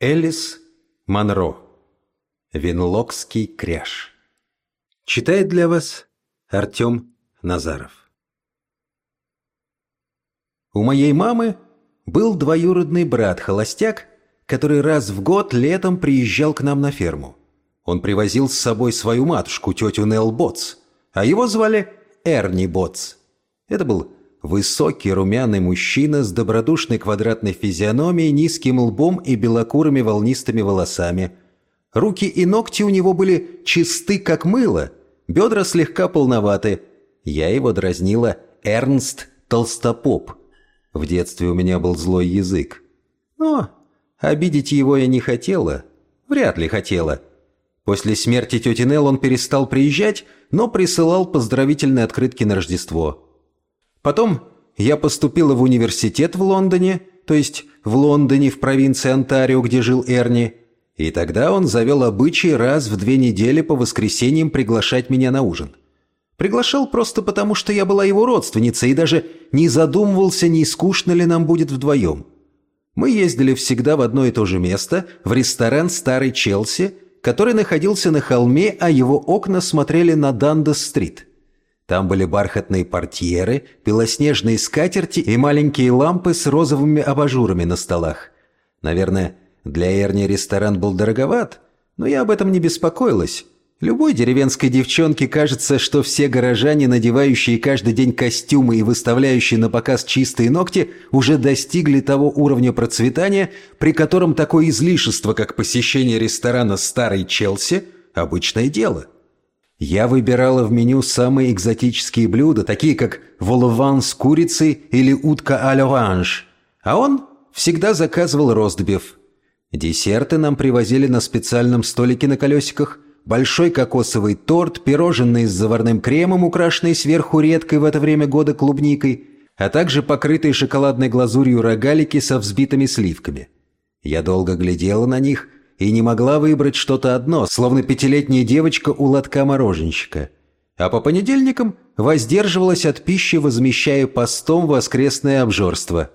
Элис Монро. Винлокский кряж. Читает для вас Артем Назаров. У моей мамы был двоюродный брат-холостяк, который раз в год летом приезжал к нам на ферму. Он привозил с собой свою матушку, тетю Нелл Ботс, а его звали Эрни Ботс. Это был Высокий румяный мужчина с добродушной квадратной физиономией, низким лбом и белокурыми волнистыми волосами. Руки и ногти у него были чисты, как мыло, бедра слегка полноваты. Я его дразнила Эрнст Толстопоп. В детстве у меня был злой язык. Но обидеть его я не хотела. Вряд ли хотела. После смерти тети Нелл он перестал приезжать, но присылал поздравительные открытки на Рождество. Потом я поступила в университет в Лондоне, то есть в Лондоне, в провинции Онтарио, где жил Эрни, и тогда он завел обычай раз в две недели по воскресеньям приглашать меня на ужин. Приглашал просто потому, что я была его родственницей и даже не задумывался, не скучно ли нам будет вдвоем. Мы ездили всегда в одно и то же место, в ресторан «Старый Челси», который находился на холме, а его окна смотрели на Дандас-стрит. Там были бархатные портьеры, белоснежные скатерти и маленькие лампы с розовыми абажурами на столах. Наверное, для Эрни ресторан был дороговат, но я об этом не беспокоилась. Любой деревенской девчонке кажется, что все горожане, надевающие каждый день костюмы и выставляющие на показ чистые ногти, уже достигли того уровня процветания, при котором такое излишество, как посещение ресторана «Старый Челси» – обычное дело – я выбирала в меню самые экзотические блюда, такие как волован с курицей или утка а-ля-оранж, а он всегда заказывал ростбиф. Десерты нам привозили на специальном столике на колесиках, большой кокосовый торт, пирожные с заварным кремом, украшенные сверху редкой в это время года клубникой, а также покрытые шоколадной глазурью рогалики со взбитыми сливками. Я долго глядела на них – и не могла выбрать что-то одно, словно пятилетняя девочка у лотка мороженщика. А по понедельникам воздерживалась от пищи, возмещая постом воскресное обжорство.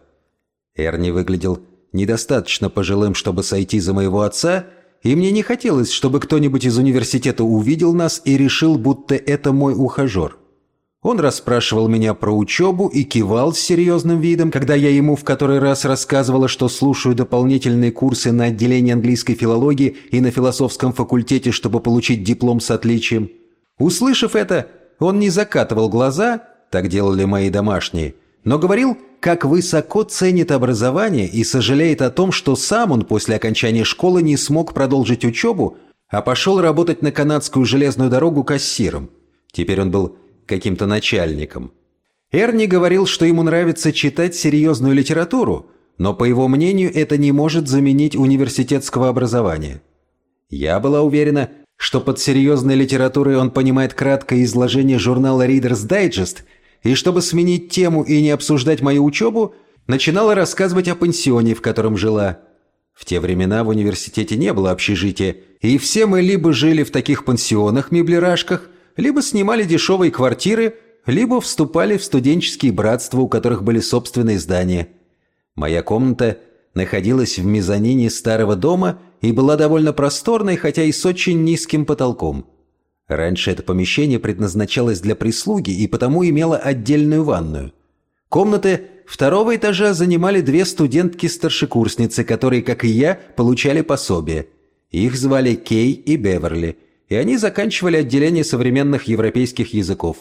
Эрни выглядел недостаточно пожилым, чтобы сойти за моего отца, и мне не хотелось, чтобы кто-нибудь из университета увидел нас и решил, будто это мой ухажер. Он расспрашивал меня про учебу и кивал с серьезным видом, когда я ему в который раз рассказывала, что слушаю дополнительные курсы на отделении английской филологии и на философском факультете, чтобы получить диплом с отличием. Услышав это, он не закатывал глаза, так делали мои домашние, но говорил, как высоко ценит образование и сожалеет о том, что сам он после окончания школы не смог продолжить учебу, а пошел работать на канадскую железную дорогу кассиром. Теперь он был каким-то начальником. Эрни говорил, что ему нравится читать серьезную литературу, но, по его мнению, это не может заменить университетского образования. Я была уверена, что под серьезной литературой он понимает краткое изложение журнала Reader's Digest, и чтобы сменить тему и не обсуждать мою учебу, начинала рассказывать о пансионе, в котором жила. В те времена в университете не было общежития, и все мы либо жили в таких пансионах-меблерашках, либо снимали дешевые квартиры, либо вступали в студенческие братства, у которых были собственные здания. Моя комната находилась в мезонине старого дома и была довольно просторной, хотя и с очень низким потолком. Раньше это помещение предназначалось для прислуги и потому имело отдельную ванную. Комнаты второго этажа занимали две студентки-старшекурсницы, которые, как и я, получали пособие. Их звали Кей и Беверли – и они заканчивали отделение современных европейских языков.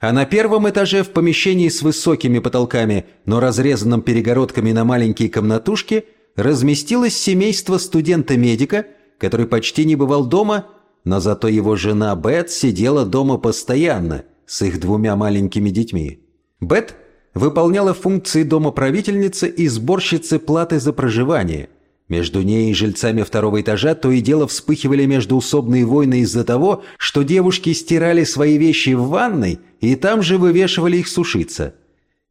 А на первом этаже в помещении с высокими потолками, но разрезанным перегородками на маленькие комнатушки, разместилось семейство студента-медика, который почти не бывал дома, но зато его жена Бет сидела дома постоянно с их двумя маленькими детьми. Бет выполняла функции домоправительницы и сборщицы платы за проживание – между ней и жильцами второго этажа то и дело вспыхивали междуусобные войны из-за того, что девушки стирали свои вещи в ванной и там же вывешивали их сушиться.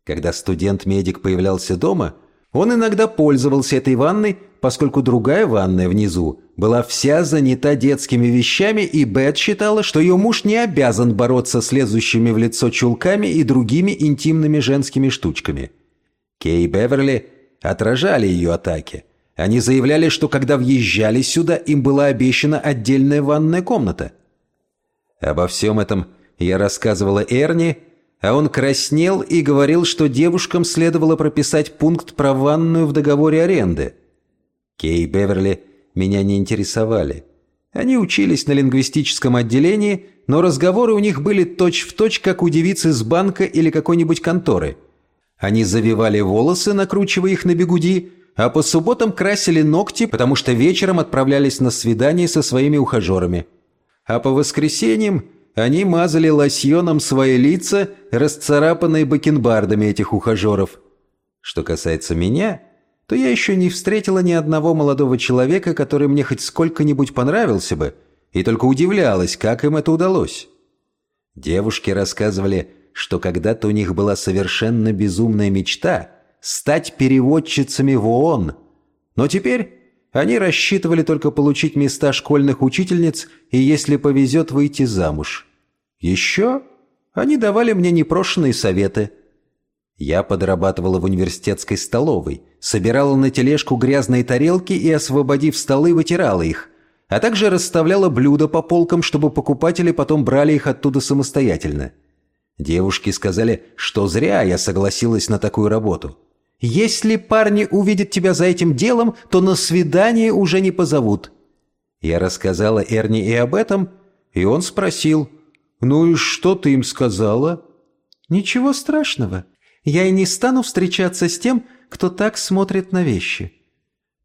Когда студент-медик появлялся дома, он иногда пользовался этой ванной, поскольку другая ванная внизу была вся занята детскими вещами, и Бет считала, что ее муж не обязан бороться с лезущими в лицо чулками и другими интимными женскими штучками. Кей и Беверли отражали ее атаки – Они заявляли, что когда въезжали сюда, им была обещана отдельная ванная комната. Обо всем этом я рассказывала Эрни, а он краснел и говорил, что девушкам следовало прописать пункт про ванную в договоре аренды. Кей и Беверли меня не интересовали. Они учились на лингвистическом отделении, но разговоры у них были точь-в-точь, точь, как у девицы из банка или какой-нибудь конторы. Они завивали волосы, накручивая их на бегуди, а по субботам красили ногти, потому что вечером отправлялись на свидание со своими ухажерами. А по воскресеньям они мазали лосьоном свои лица, расцарапанные бакенбардами этих ухажеров. Что касается меня, то я еще не встретила ни одного молодого человека, который мне хоть сколько-нибудь понравился бы, и только удивлялась, как им это удалось. Девушки рассказывали, что когда-то у них была совершенно безумная мечта стать переводчицами в ООН, но теперь они рассчитывали только получить места школьных учительниц и, если повезет, выйти замуж. Еще они давали мне непрошенные советы. Я подрабатывала в университетской столовой, собирала на тележку грязные тарелки и, освободив столы, вытирала их, а также расставляла блюда по полкам, чтобы покупатели потом брали их оттуда самостоятельно. Девушки сказали, что зря я согласилась на такую работу. Если парни увидят тебя за этим делом, то на свидание уже не позовут». Я рассказала Эрни и об этом, и он спросил, «Ну и что ты им сказала?» «Ничего страшного. Я и не стану встречаться с тем, кто так смотрит на вещи».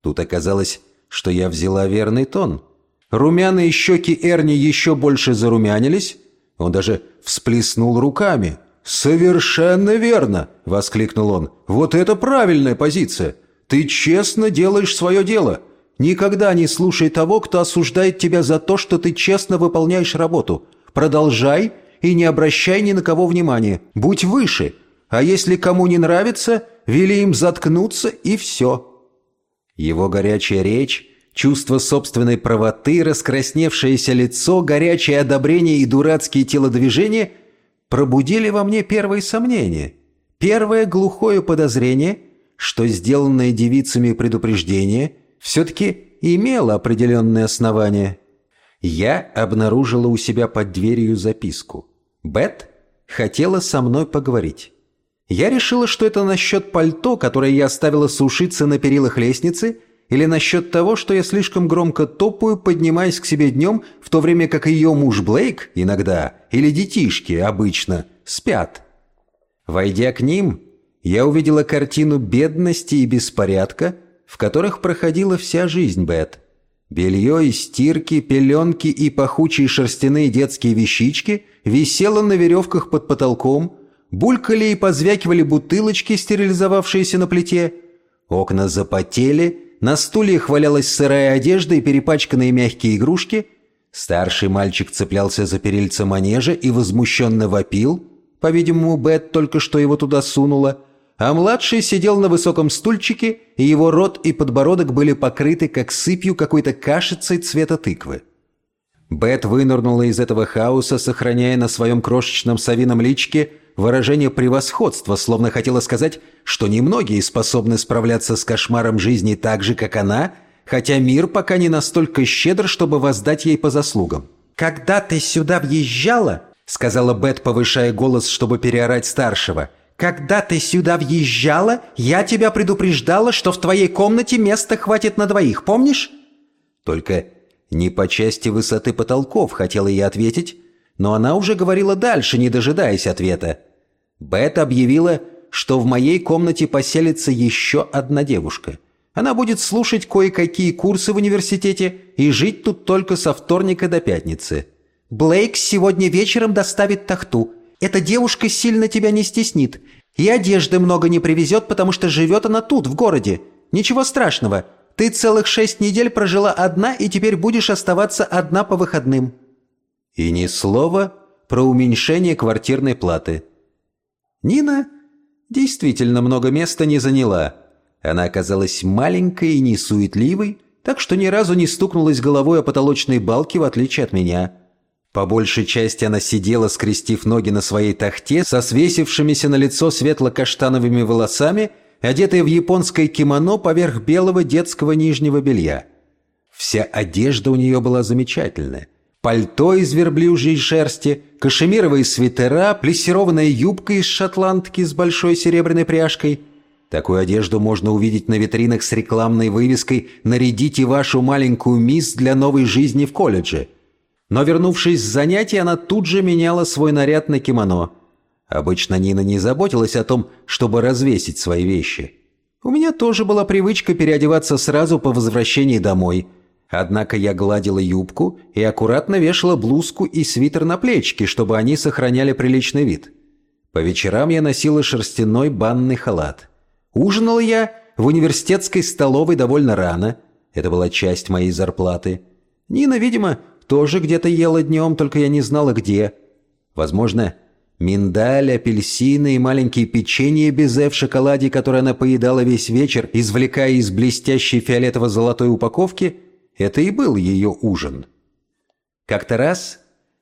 Тут оказалось, что я взяла верный тон. Румяные щеки Эрни еще больше зарумянились. Он даже всплеснул руками – «Совершенно верно!» — воскликнул он. «Вот это правильная позиция! Ты честно делаешь свое дело! Никогда не слушай того, кто осуждает тебя за то, что ты честно выполняешь работу. Продолжай и не обращай ни на кого внимания. Будь выше. А если кому не нравится, вели им заткнуться и все». Его горячая речь Чувство собственной правоты, раскрасневшееся лицо, горячее одобрение и дурацкие телодвижения — пробудили во мне первые сомнения. Первое глухое подозрение, что сделанное девицами предупреждение все-таки имело определенные основания. Я обнаружила у себя под дверью записку. Бет хотела со мной поговорить. Я решила, что это насчет пальто, которое я оставила сушиться на перилах лестницы, или насчет того, что я слишком громко топаю, поднимаясь к себе днем, в то время как ее муж Блейк иногда, или детишки обычно, спят. Войдя к ним, я увидела картину бедности и беспорядка, в которых проходила вся жизнь Бет. Белье и стирки, пеленки и пахучие шерстяные детские вещички висело на веревках под потолком, булькали и позвякивали бутылочки, стерилизовавшиеся на плите, окна запотели — на стульях валялась сырая одежда и перепачканные мягкие игрушки. Старший мальчик цеплялся за перильца манежа и возмущенно вопил. По-видимому, Бет только что его туда сунула. А младший сидел на высоком стульчике, и его рот и подбородок были покрыты, как сыпью какой-то кашицей цвета тыквы. Бет вынырнула из этого хаоса, сохраняя на своем крошечном совином личке выражение превосходства, словно хотела сказать, что немногие способны справляться с кошмаром жизни так же, как она, хотя мир пока не настолько щедр, чтобы воздать ей по заслугам. «Когда ты сюда въезжала», — сказала Бет, повышая голос, чтобы переорать старшего, «когда ты сюда въезжала, я тебя предупреждала, что в твоей комнате места хватит на двоих, помнишь?» Только не по части высоты потолков, хотела я ответить, но она уже говорила дальше, не дожидаясь ответа. Бет объявила, что в моей комнате поселится еще одна девушка. Она будет слушать кое-какие курсы в университете и жить тут только со вторника до пятницы. Блейк сегодня вечером доставит тахту. Эта девушка сильно тебя не стеснит. И одежды много не привезет, потому что живет она тут, в городе. Ничего страшного. Ты целых шесть недель прожила одна и теперь будешь оставаться одна по выходным». И ни слова про уменьшение квартирной платы. Нина действительно много места не заняла. Она оказалась маленькой и несуетливой, так что ни разу не стукнулась головой о потолочной балке, в отличие от меня. По большей части она сидела, скрестив ноги на своей тахте, со свесившимися на лицо светло-каштановыми волосами, одетая в японское кимоно поверх белого детского нижнего белья. Вся одежда у нее была замечательная. Пальто из верблюжьей шерсти, кашемировые свитера, плессированная юбка из шотландки с большой серебряной пряжкой. Такую одежду можно увидеть на витринах с рекламной вывеской «Нарядите вашу маленькую мисс для новой жизни в колледже». Но вернувшись с занятий, она тут же меняла свой наряд на кимоно. Обычно Нина не заботилась о том, чтобы развесить свои вещи. У меня тоже была привычка переодеваться сразу по возвращении домой. Однако я гладила юбку и аккуратно вешала блузку и свитер на плечики, чтобы они сохраняли приличный вид. По вечерам я носила шерстяной банный халат. Ужинала я в университетской столовой довольно рано. Это была часть моей зарплаты. Нина, видимо, тоже где-то ела днем, только я не знала где. Возможно, миндаль, апельсины и маленькие печенья безе в шоколаде, которые она поедала весь вечер, извлекая из блестящей фиолетово-золотой упаковки, это и был ее ужин. Как-то раз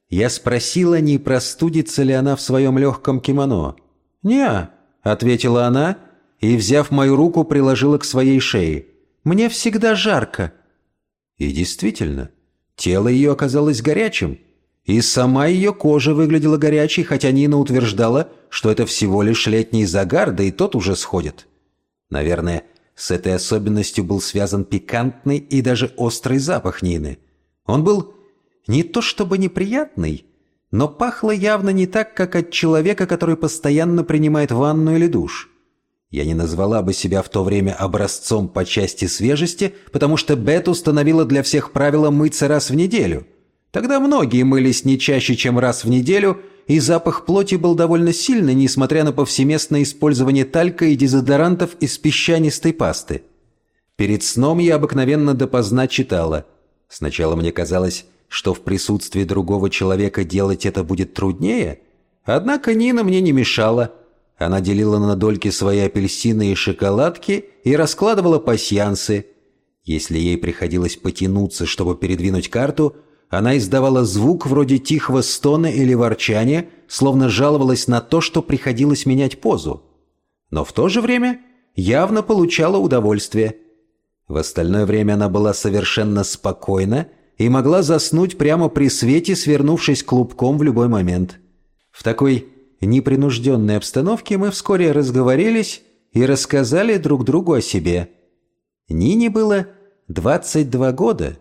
я спросила, не простудится ли она в своем легком кимоно. «Не», — ответила она, и, взяв мою руку, приложила к своей шее. «Мне всегда жарко». И действительно, Тело ее оказалось горячим, и сама ее кожа выглядела горячей, хотя Нина утверждала, что это всего лишь летний загар, да и тот уже сходит. Наверное, с этой особенностью был связан пикантный и даже острый запах Нины. Он был не то чтобы неприятный, но пахло явно не так, как от человека, который постоянно принимает ванну или душ. Я не назвала бы себя в то время образцом по части свежести, потому что Бет установила для всех правило мыться раз в неделю. Тогда многие мылись не чаще, чем раз в неделю, и запах плоти был довольно сильный, несмотря на повсеместное использование талька и дезодорантов из песчанистой пасты. Перед сном я обыкновенно допоздна читала. Сначала мне казалось, что в присутствии другого человека делать это будет труднее, однако Нина мне не мешала – она делила на дольки свои апельсины и шоколадки и раскладывала пасьянсы. Если ей приходилось потянуться, чтобы передвинуть карту, она издавала звук вроде тихого стона или ворчания, словно жаловалась на то, что приходилось менять позу. Но в то же время явно получала удовольствие. В остальное время она была совершенно спокойна и могла заснуть прямо при свете, свернувшись клубком в любой момент. В такой непринужденной обстановке мы вскоре разговорились и рассказали друг другу о себе. Нине было 22 года,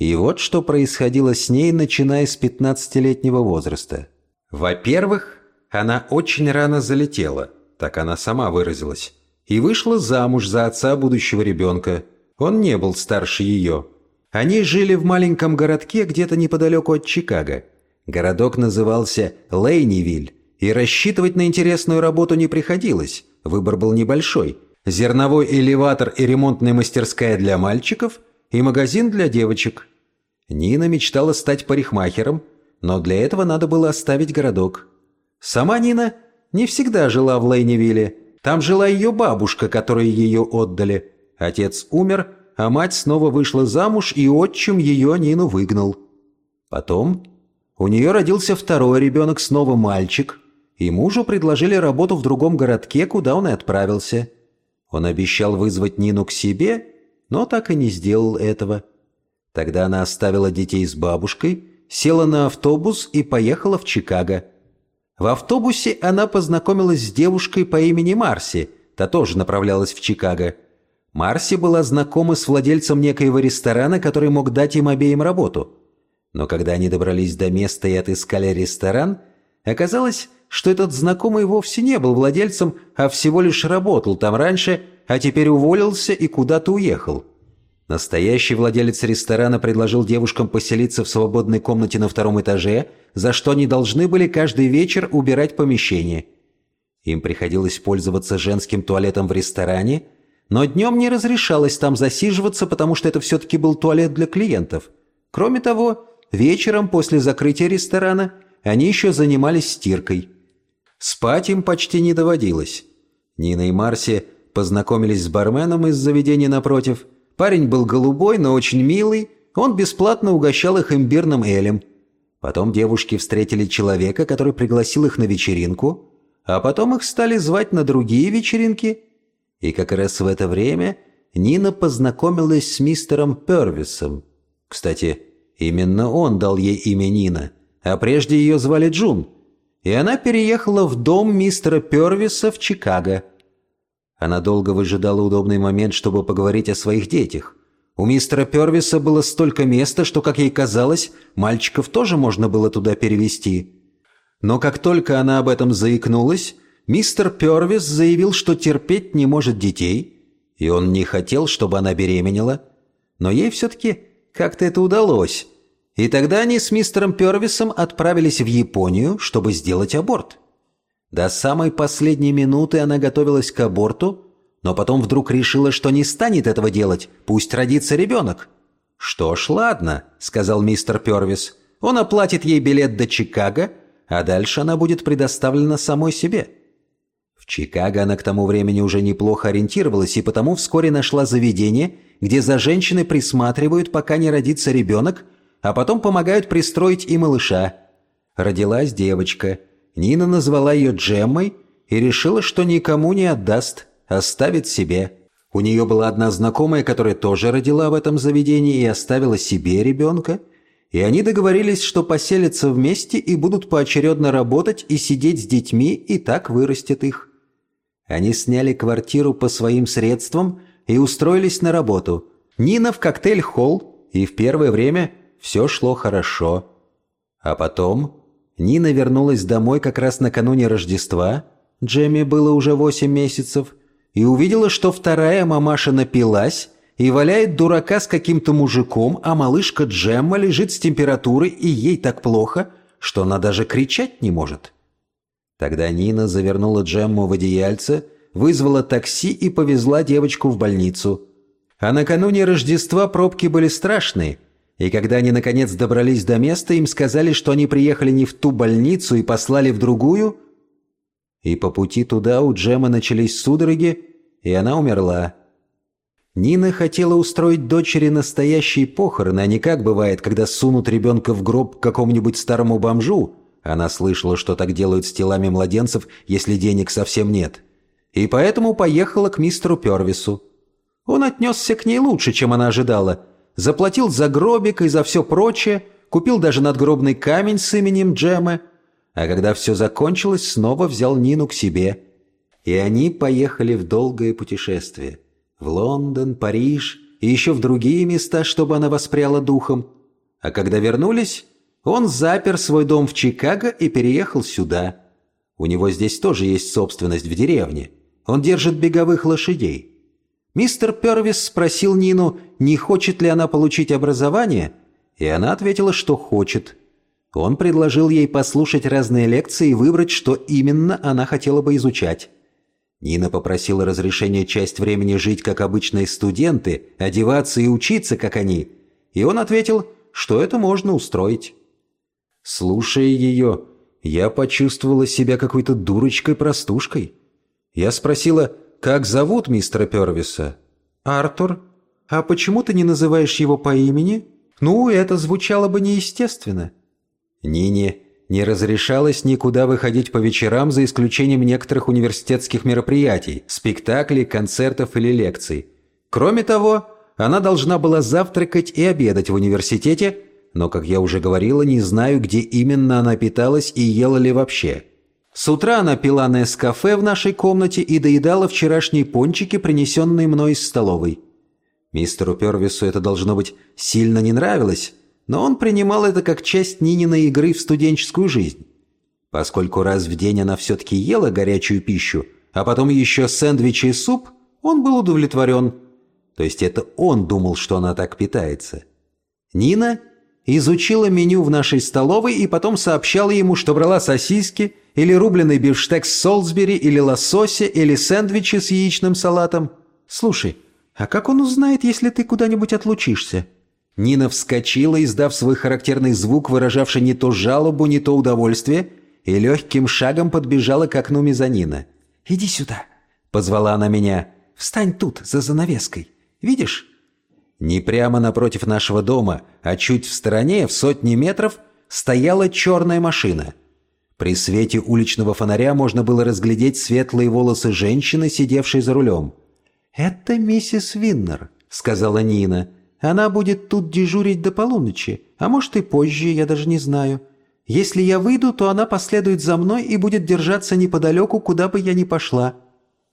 и вот что происходило с ней, начиная с 15-летнего возраста. Во-первых, она очень рано залетела, так она сама выразилась, и вышла замуж за отца будущего ребенка. Он не был старше ее. Они жили в маленьком городке где-то неподалеку от Чикаго. Городок назывался Лейнивиль, и рассчитывать на интересную работу не приходилось, выбор был небольшой. Зерновой элеватор и ремонтная мастерская для мальчиков и магазин для девочек. Нина мечтала стать парикмахером, но для этого надо было оставить городок. Сама Нина не всегда жила в Лейневилле. Там жила ее бабушка, которой ее отдали. Отец умер, а мать снова вышла замуж, и отчим ее Нину выгнал. Потом у нее родился второй ребенок, снова мальчик, и мужу предложили работу в другом городке, куда он и отправился. Он обещал вызвать Нину к себе, но так и не сделал этого. Тогда она оставила детей с бабушкой, села на автобус и поехала в Чикаго. В автобусе она познакомилась с девушкой по имени Марси, та тоже направлялась в Чикаго. Марси была знакома с владельцем некоего ресторана, который мог дать им обеим работу. Но когда они добрались до места и отыскали ресторан, оказалось, что этот знакомый вовсе не был владельцем, а всего лишь работал там раньше, а теперь уволился и куда-то уехал. Настоящий владелец ресторана предложил девушкам поселиться в свободной комнате на втором этаже, за что они должны были каждый вечер убирать помещение. Им приходилось пользоваться женским туалетом в ресторане, но днем не разрешалось там засиживаться, потому что это все-таки был туалет для клиентов. Кроме того, вечером после закрытия ресторана они еще занимались стиркой – Спать им почти не доводилось. Нина и Марси познакомились с барменом из заведения напротив. Парень был голубой, но очень милый. Он бесплатно угощал их имбирным элем. Потом девушки встретили человека, который пригласил их на вечеринку, а потом их стали звать на другие вечеринки. И как раз в это время Нина познакомилась с мистером Первисом. Кстати, именно он дал ей имя Нина, а прежде ее звали Джун. И она переехала в дом мистера Первиса в Чикаго. Она долго выжидала удобный момент, чтобы поговорить о своих детях. У мистера Первиса было столько места, что, как ей казалось, мальчиков тоже можно было туда перевести. Но как только она об этом заикнулась, мистер Первис заявил, что терпеть не может детей – и он не хотел, чтобы она беременела. Но ей все-таки как-то это удалось. И тогда они с мистером Первисом отправились в Японию, чтобы сделать аборт. До самой последней минуты она готовилась к аборту, но потом вдруг решила, что не станет этого делать, пусть родится ребенок. «Что ж, ладно», — сказал мистер Первис. «Он оплатит ей билет до Чикаго, а дальше она будет предоставлена самой себе». Чикаго она к тому времени уже неплохо ориентировалась и потому вскоре нашла заведение, где за женщиной присматривают, пока не родится ребенок, а потом помогают пристроить и малыша. Родилась девочка. Нина назвала ее Джеммой и решила, что никому не отдаст, оставит себе. У нее была одна знакомая, которая тоже родила в этом заведении и оставила себе ребенка. И они договорились, что поселятся вместе и будут поочередно работать и сидеть с детьми, и так вырастет их. Они сняли квартиру по своим средствам и устроились на работу. Нина в коктейль-холл, и в первое время все шло хорошо. А потом Нина вернулась домой как раз накануне Рождества, Джемми было уже восемь месяцев, и увидела, что вторая мамаша напилась и валяет дурака с каким-то мужиком, а малышка Джемма лежит с температурой, и ей так плохо, что она даже кричать не может. Тогда Нина завернула Джемму в одеяльце, вызвала такси и повезла девочку в больницу. А накануне Рождества пробки были страшные, и когда они наконец добрались до места, им сказали, что они приехали не в ту больницу и послали в другую. И по пути туда у Джеммы начались судороги, и она умерла. Нина хотела устроить дочери настоящие похороны, а не как бывает, когда сунут ребенка в гроб какому-нибудь старому бомжу – она слышала, что так делают с телами младенцев, если денег совсем нет. И поэтому поехала к мистеру Первису. Он отнесся к ней лучше, чем она ожидала. Заплатил за гробик и за все прочее, купил даже надгробный камень с именем Джемы. А когда все закончилось, снова взял Нину к себе. И они поехали в долгое путешествие. В Лондон, Париж и еще в другие места, чтобы она воспряла духом. А когда вернулись, он запер свой дом в Чикаго и переехал сюда. У него здесь тоже есть собственность в деревне. Он держит беговых лошадей. Мистер Первис спросил Нину, не хочет ли она получить образование, и она ответила, что хочет. Он предложил ей послушать разные лекции и выбрать, что именно она хотела бы изучать. Нина попросила разрешения часть времени жить как обычные студенты, одеваться и учиться, как они, и он ответил, что это можно устроить. Слушая ее, я почувствовала себя какой-то дурочкой-простушкой. Я спросила, как зовут мистера Первиса? «Артур. А почему ты не называешь его по имени? Ну, это звучало бы неестественно». Нине не разрешалось никуда выходить по вечерам за исключением некоторых университетских мероприятий, спектаклей, концертов или лекций. Кроме того, она должна была завтракать и обедать в университете, но, как я уже говорила, не знаю, где именно она питалась и ела ли вообще. С утра она пила Нескафе в нашей комнате и доедала вчерашние пончики, принесенные мной из столовой. Мистеру Первису это, должно быть, сильно не нравилось, но он принимал это как часть Нининой игры в студенческую жизнь. Поскольку раз в день она все-таки ела горячую пищу, а потом еще сэндвичи и суп, он был удовлетворен. То есть это он думал, что она так питается. Нина изучила меню в нашей столовой и потом сообщала ему, что брала сосиски или рубленый бифштекс Солсбери или лосося или сэндвичи с яичным салатом. «Слушай, а как он узнает, если ты куда-нибудь отлучишься?» Нина вскочила, издав свой характерный звук, выражавший не то жалобу, не то удовольствие, и легким шагом подбежала к окну мезонина. «Иди сюда», — позвала она меня. «Встань тут, за занавеской. Видишь, не прямо напротив нашего дома, а чуть в стороне, в сотни метров, стояла черная машина. При свете уличного фонаря можно было разглядеть светлые волосы женщины, сидевшей за рулем. «Это миссис Виннер», — сказала Нина. «Она будет тут дежурить до полуночи, а может и позже, я даже не знаю. Если я выйду, то она последует за мной и будет держаться неподалеку, куда бы я ни пошла.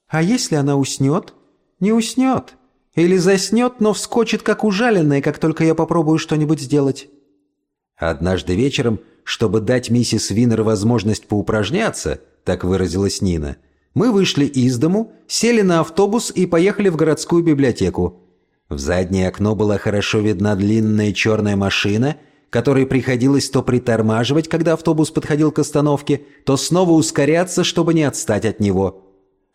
А если она уснет? Не уснет. Или заснет, но вскочит как ужаленная, как только я попробую что-нибудь сделать». Однажды вечером, чтобы дать миссис Виннер возможность поупражняться, так выразилась Нина, мы вышли из дому, сели на автобус и поехали в городскую библиотеку. В заднее окно была хорошо видна длинная черная машина, которой приходилось то притормаживать, когда автобус подходил к остановке, то снова ускоряться, чтобы не отстать от него.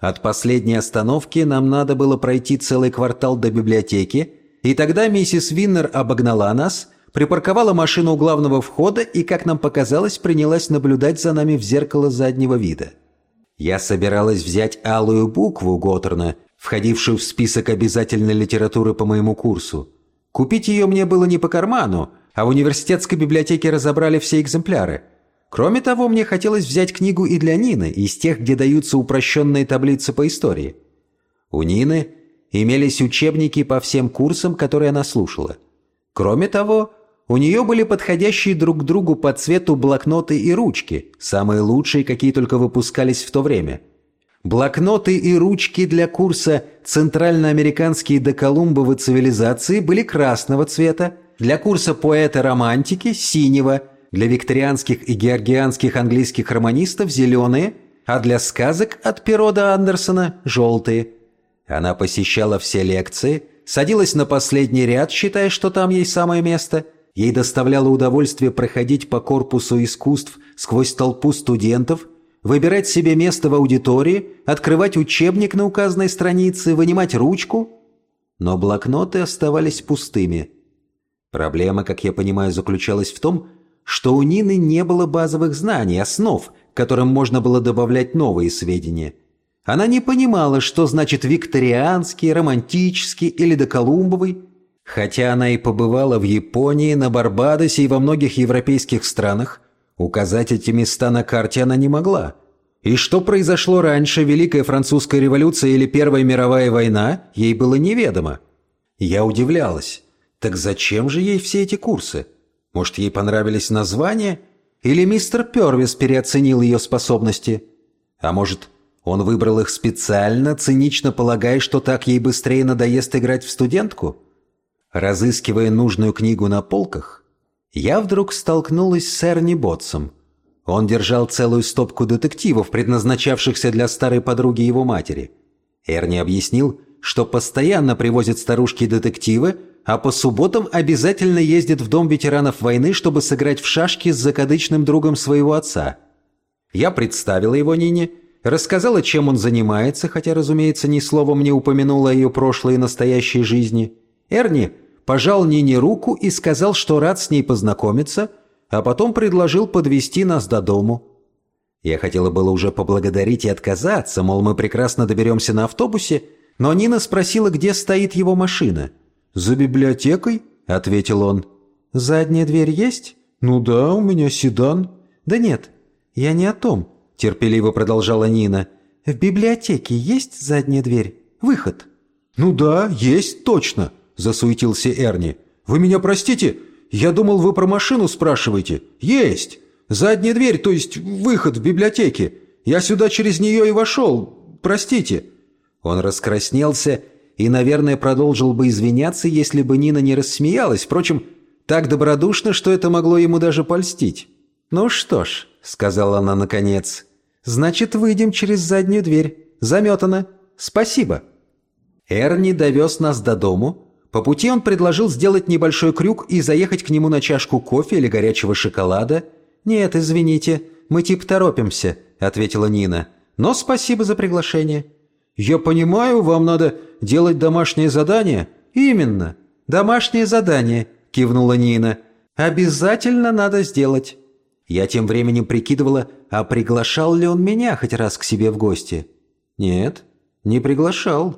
От последней остановки нам надо было пройти целый квартал до библиотеки, и тогда миссис Виннер обогнала нас, припарковала машину у главного входа и, как нам показалось, принялась наблюдать за нами в зеркало заднего вида. Я собиралась взять алую букву Готтерна, входившую в список обязательной литературы по моему курсу. Купить ее мне было не по карману, а в университетской библиотеке разобрали все экземпляры. Кроме того, мне хотелось взять книгу и для Нины, из тех, где даются упрощенные таблицы по истории. У Нины имелись учебники по всем курсам, которые она слушала. Кроме того, у нее были подходящие друг к другу по цвету блокноты и ручки, самые лучшие, какие только выпускались в то время. Блокноты и ручки для курса «Центральноамериканские доколумбовы цивилизации» были красного цвета, для курса поэта-романтики – синего, для викторианских и георгианских английских романистов – зеленые, а для сказок от Перода Андерсона – желтые. Она посещала все лекции, садилась на последний ряд, считая, что там ей самое место. Ей доставляло удовольствие проходить по корпусу искусств сквозь толпу студентов, выбирать себе место в аудитории, открывать учебник на указанной странице, вынимать ручку. Но блокноты оставались пустыми – Проблема, как я понимаю, заключалась в том, что у Нины не было базовых знаний, основ, которым можно было добавлять новые сведения. Она не понимала, что значит викторианский, романтический или доколумбовый, хотя она и побывала в Японии, на Барбадосе и во многих европейских странах, указать эти места на карте она не могла. И что произошло раньше, Великая Французская революция или Первая мировая война, ей было неведомо. Я удивлялась. Так зачем же ей все эти курсы? Может, ей понравились названия? Или мистер Первис переоценил ее способности? А может, он выбрал их специально, цинично полагая, что так ей быстрее надоест играть в студентку? Разыскивая нужную книгу на полках, я вдруг столкнулась с Эрни Ботсом. Он держал целую стопку детективов, предназначавшихся для старой подруги его матери. Эрни объяснил, что постоянно привозит старушки детективы, а по субботам обязательно ездит в дом ветеранов войны, чтобы сыграть в шашки с закадычным другом своего отца. Я представила его Нине, рассказала, чем он занимается, хотя, разумеется, ни словом не упомянула о ее прошлой и настоящей жизни. Эрни пожал Нине руку и сказал, что рад с ней познакомиться, а потом предложил подвести нас до дому. Я хотела было уже поблагодарить и отказаться, мол, мы прекрасно доберемся на автобусе, но Нина спросила, где стоит его машина – «За библиотекой?» — ответил он. «Задняя дверь есть?» «Ну да, у меня седан». «Да нет, я не о том», — терпеливо продолжала Нина. «В библиотеке есть задняя дверь? Выход?» «Ну да, есть точно», — засуетился Эрни. «Вы меня простите? Я думал, вы про машину спрашиваете. Есть! Задняя дверь, то есть выход в библиотеке. Я сюда через нее и вошел. Простите». Он раскраснелся и, наверное, продолжил бы извиняться, если бы Нина не рассмеялась, впрочем, так добродушно, что это могло ему даже польстить. «Ну что ж», — сказала она наконец, — «значит, выйдем через заднюю дверь. Заметано. Спасибо». Эрни довез нас до дому. По пути он предложил сделать небольшой крюк и заехать к нему на чашку кофе или горячего шоколада. «Нет, извините, мы типа торопимся», — ответила Нина. «Но спасибо за приглашение». «Я понимаю, вам надо делать домашнее задание?» «Именно. Домашнее задание», — кивнула Нина. «Обязательно надо сделать». Я тем временем прикидывала, а приглашал ли он меня хоть раз к себе в гости. Нет, не приглашал.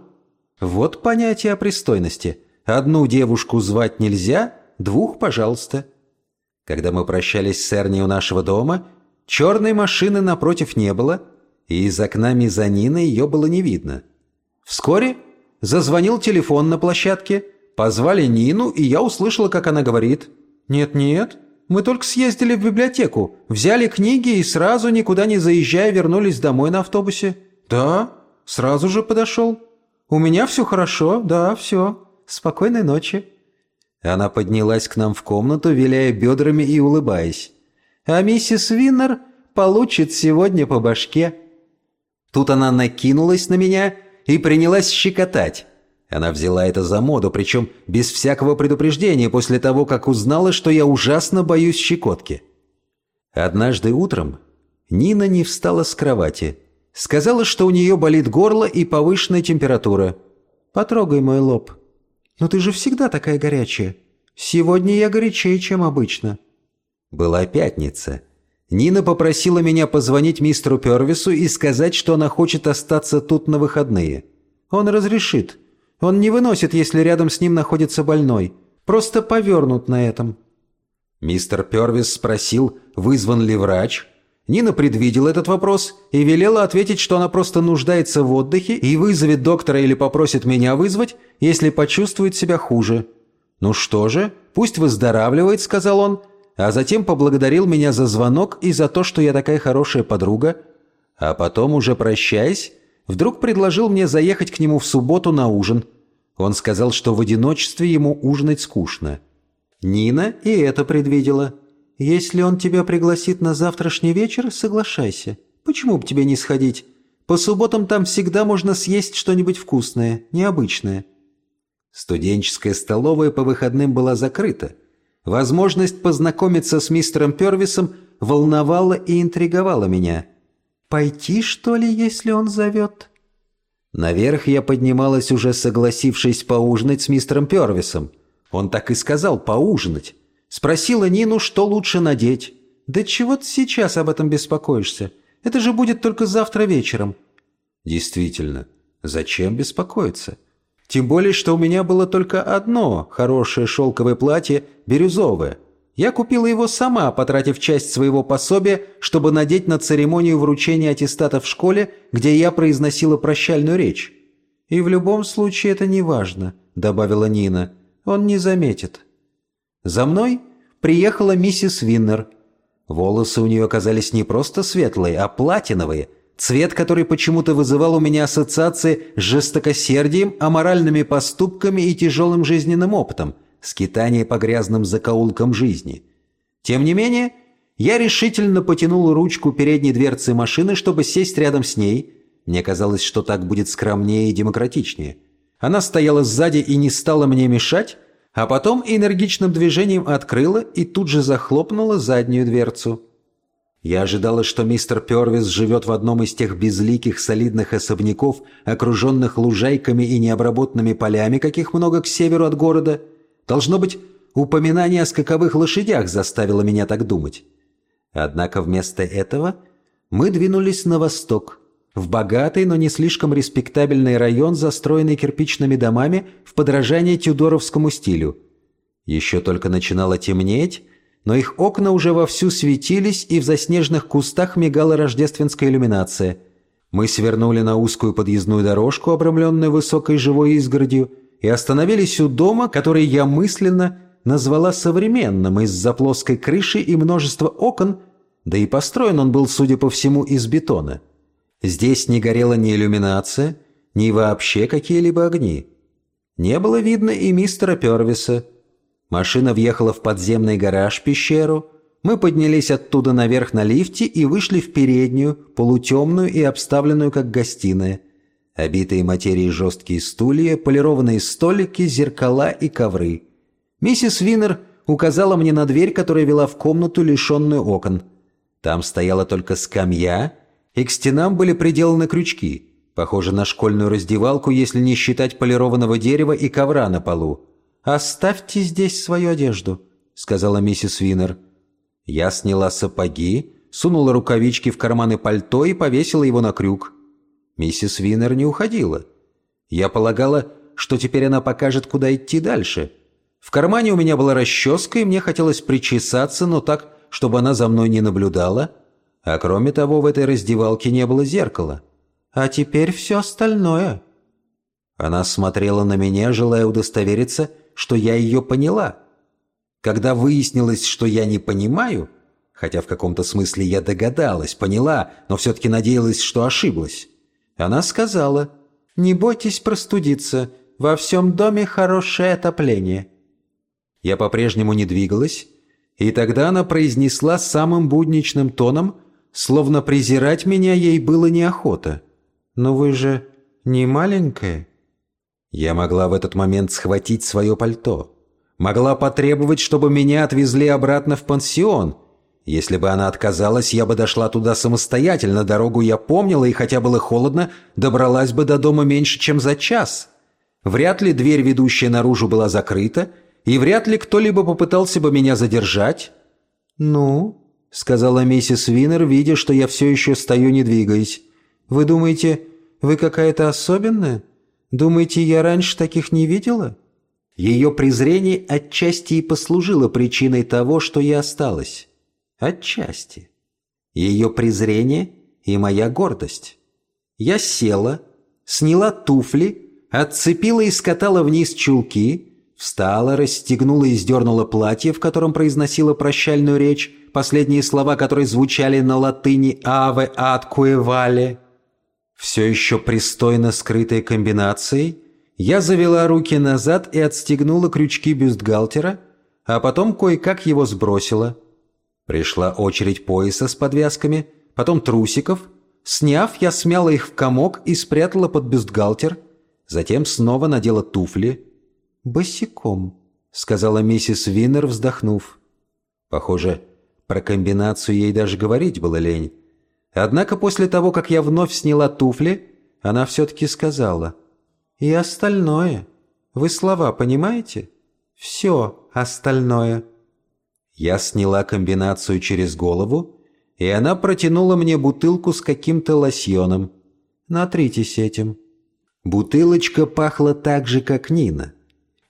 Вот понятие о пристойности. Одну девушку звать нельзя, двух – пожалуйста. Когда мы прощались с Эрни у нашего дома, черной машины напротив не было – и из окна мезонина ее было не видно. Вскоре Зазвонил телефон на площадке, позвали Нину, и я услышала, как она говорит. «Нет-нет, мы только съездили в библиотеку, взяли книги и сразу, никуда не заезжая, вернулись домой на автобусе». «Да, сразу же подошел. У меня все хорошо, да, все. Спокойной ночи». Она поднялась к нам в комнату, виляя бедрами и улыбаясь. «А миссис Виннер получит сегодня по башке». Тут она накинулась на меня и принялась щекотать. Она взяла это за моду, причем без всякого предупреждения, после того, как узнала, что я ужасно боюсь щекотки. Однажды утром Нина не встала с кровати. Сказала, что у нее болит горло и повышенная температура. «Потрогай мой лоб». «Но ты же всегда такая горячая. Сегодня я горячее, чем обычно». Была пятница. Нина попросила меня позвонить мистеру Первису и сказать, что она хочет остаться тут на выходные. Он разрешит. Он не выносит, если рядом с ним находится больной. Просто повернут на этом. Мистер Первис спросил, вызван ли врач. Нина предвидела этот вопрос и велела ответить, что она просто нуждается в отдыхе и вызовет доктора или попросит меня вызвать, если почувствует себя хуже. «Ну что же, пусть выздоравливает», — сказал он, а затем поблагодарил меня за звонок и за то, что я такая хорошая подруга. А потом, уже прощаясь, вдруг предложил мне заехать к нему в субботу на ужин. Он сказал, что в одиночестве ему ужинать скучно. Нина и это предвидела. «Если он тебя пригласит на завтрашний вечер, соглашайся. Почему бы тебе не сходить? По субботам там всегда можно съесть что-нибудь вкусное, необычное». Студенческая столовая по выходным была закрыта. Возможность познакомиться с мистером Первисом волновала и интриговала меня. «Пойти, что ли, если он зовет?» Наверх я поднималась, уже согласившись поужинать с мистером Первисом. Он так и сказал «поужинать». Спросила Нину, что лучше надеть. «Да чего ты сейчас об этом беспокоишься? Это же будет только завтра вечером». «Действительно, зачем беспокоиться?» Тем более, что у меня было только одно хорошее шелковое платье, бирюзовое. Я купила его сама, потратив часть своего пособия, чтобы надеть на церемонию вручения аттестата в школе, где я произносила прощальную речь. «И в любом случае это не важно», — добавила Нина. «Он не заметит». За мной приехала миссис Виннер. Волосы у нее оказались не просто светлые, а платиновые — Цвет, который почему-то вызывал у меня ассоциации с жестокосердием, аморальными поступками и тяжелым жизненным опытом, скитание по грязным закоулкам жизни. Тем не менее, я решительно потянул ручку передней дверцы машины, чтобы сесть рядом с ней. Мне казалось, что так будет скромнее и демократичнее. Она стояла сзади и не стала мне мешать, а потом энергичным движением открыла и тут же захлопнула заднюю дверцу. Я ожидала, что мистер Первис живет в одном из тех безликих солидных особняков, окруженных лужайками и необработанными полями, каких много к северу от города. Должно быть, упоминание о скаковых лошадях заставило меня так думать. Однако вместо этого мы двинулись на восток, в богатый, но не слишком респектабельный район, застроенный кирпичными домами в подражание тюдоровскому стилю. Еще только начинало темнеть, но их окна уже вовсю светились, и в заснеженных кустах мигала рождественская иллюминация. Мы свернули на узкую подъездную дорожку, обрамленную высокой живой изгородью, и остановились у дома, который я мысленно назвала современным из-за плоской крыши и множества окон, да и построен он был, судя по всему, из бетона. Здесь не горела ни иллюминация, ни вообще какие-либо огни. Не было видно и мистера Первиса – Машина въехала в подземный гараж-пещеру. Мы поднялись оттуда наверх на лифте и вышли в переднюю, полутемную и обставленную как гостиная. Обитые материей жесткие стулья, полированные столики, зеркала и ковры. Миссис Виннер указала мне на дверь, которая вела в комнату, лишенную окон. Там стояла только скамья, и к стенам были приделаны крючки, похоже на школьную раздевалку, если не считать полированного дерева и ковра на полу. «Оставьте здесь свою одежду», — сказала миссис Виннер. Я сняла сапоги, сунула рукавички в карманы пальто и повесила его на крюк. Миссис Виннер не уходила. Я полагала, что теперь она покажет, куда идти дальше. В кармане у меня была расческа, и мне хотелось причесаться, но так, чтобы она за мной не наблюдала. А кроме того, в этой раздевалке не было зеркала. «А теперь все остальное», Она смотрела на меня, желая удостовериться, что я ее поняла. Когда выяснилось, что я не понимаю, хотя в каком-то смысле я догадалась, поняла, но все-таки надеялась, что ошиблась, она сказала, «Не бойтесь простудиться, во всем доме хорошее отопление». Я по-прежнему не двигалась, и тогда она произнесла самым будничным тоном, словно презирать меня ей было неохота. «Но вы же не маленькая?» Я могла в этот момент схватить свое пальто. Могла потребовать, чтобы меня отвезли обратно в пансион. Если бы она отказалась, я бы дошла туда самостоятельно. Дорогу я помнила, и хотя было холодно, добралась бы до дома меньше, чем за час. Вряд ли дверь, ведущая наружу, была закрыта, и вряд ли кто-либо попытался бы меня задержать. «Ну?» — сказала миссис Винер, видя, что я все еще стою, не двигаясь. «Вы думаете, вы какая-то особенная? Думаете, я раньше таких не видела?» Ее презрение отчасти и послужило причиной того, что я осталась. Отчасти. Ее презрение и моя гордость. Я села, сняла туфли, отцепила и скатала вниз чулки — Встала, расстегнула и сдернула платье, в котором произносила прощальную речь, последние слова которые звучали на латыни «Аве аткуе вале». Все еще пристойно скрытой комбинацией, я завела руки назад и отстегнула крючки бюстгальтера, а потом кое-как его сбросила. Пришла очередь пояса с подвязками, потом трусиков. Сняв, я смяла их в комок и спрятала под бюстгальтер, затем снова надела туфли, «Босиком», — сказала миссис Виннер, вздохнув. Похоже, про комбинацию ей даже говорить было лень. Однако после того, как я вновь сняла туфли, она все-таки сказала. «И остальное. Вы слова понимаете? Все остальное». Я сняла комбинацию через голову, и она протянула мне бутылку с каким-то лосьоном. «Натритесь этим». Бутылочка пахла так же, как Нина.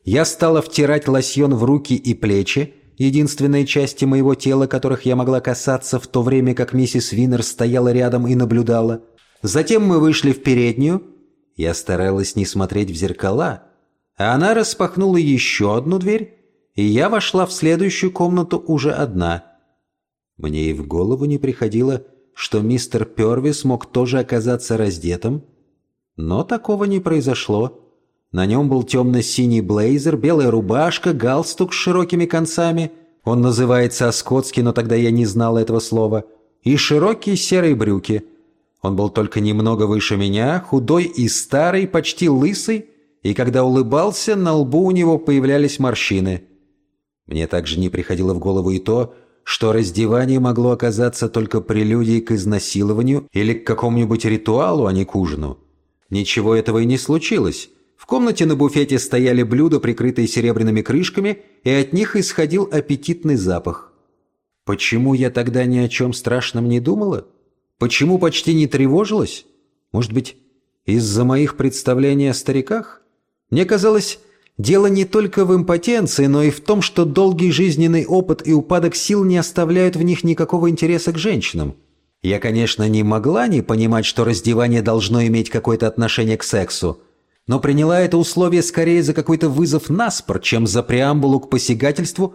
Я стала втирать лосьон в руки и плечи, единственные части моего тела, которых я могла касаться в то время, как миссис Винер стояла рядом и наблюдала. Затем мы вышли в переднюю. Я старалась не смотреть в зеркала, а она распахнула еще одну дверь, и я вошла в следующую комнату уже одна. Мне и в голову не приходило, что мистер Первис мог тоже оказаться раздетым, но такого не произошло. На нем был темно-синий блейзер, белая рубашка, галстук с широкими концами. Он называется Оскотский, но тогда я не знал этого слова. И широкие серые брюки. Он был только немного выше меня, худой и старый, почти лысый, и когда улыбался, на лбу у него появлялись морщины. Мне также не приходило в голову и то, что раздевание могло оказаться только прелюдией к изнасилованию или к какому-нибудь ритуалу, а не к ужину. Ничего этого и не случилось. В комнате на буфете стояли блюда, прикрытые серебряными крышками, и от них исходил аппетитный запах. Почему я тогда ни о чем страшном не думала? Почему почти не тревожилась? Может быть, из-за моих представлений о стариках? Мне казалось, дело не только в импотенции, но и в том, что долгий жизненный опыт и упадок сил не оставляют в них никакого интереса к женщинам. Я, конечно, не могла не понимать, что раздевание должно иметь какое-то отношение к сексу, но приняла это условие скорее за какой-то вызов наспор, чем за преамбулу к посягательству,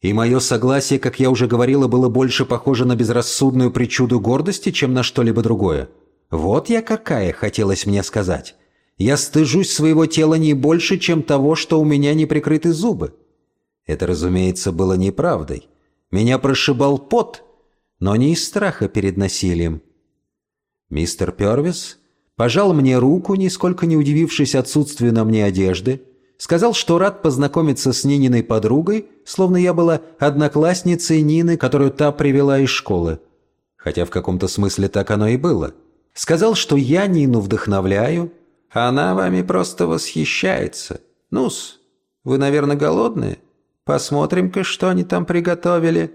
и мое согласие, как я уже говорила, было больше похоже на безрассудную причуду гордости, чем на что-либо другое. Вот я какая, хотелось мне сказать. Я стыжусь своего тела не больше, чем того, что у меня не прикрыты зубы. Это, разумеется, было неправдой. Меня прошибал пот, но не из страха перед насилием. Мистер Первис пожал мне руку, нисколько не удивившись отсутствию на мне одежды, сказал, что рад познакомиться с Нининой подругой, словно я была одноклассницей Нины, которую та привела из школы. Хотя в каком-то смысле так оно и было. Сказал, что я Нину вдохновляю, а она вами просто восхищается. Ну-с, вы, наверное, голодные? Посмотрим-ка, что они там приготовили».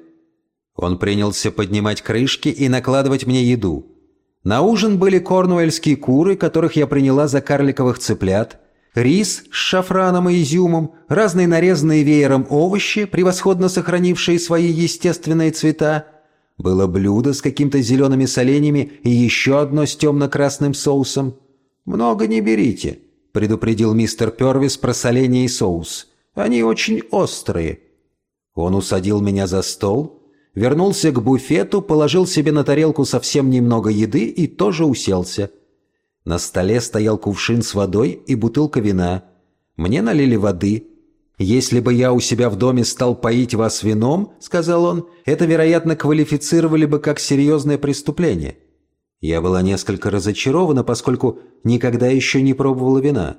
Он принялся поднимать крышки и накладывать мне еду – на ужин были корнуэльские куры, которых я приняла за карликовых цыплят, рис с шафраном и изюмом, разные нарезанные веером овощи, превосходно сохранившие свои естественные цвета. Было блюдо с какими-то зелеными соленьями и еще одно с темно-красным соусом. «Много не берите. предупредил мистер Первис про соленье и соус. «Они очень острые». Он усадил меня за стол, вернулся к буфету, положил себе на тарелку совсем немного еды и тоже уселся. На столе стоял кувшин с водой и бутылка вина. Мне налили воды. «Если бы я у себя в доме стал поить вас вином, — сказал он, — это, вероятно, квалифицировали бы как серьезное преступление». Я была несколько разочарована, поскольку никогда еще не пробовала вина.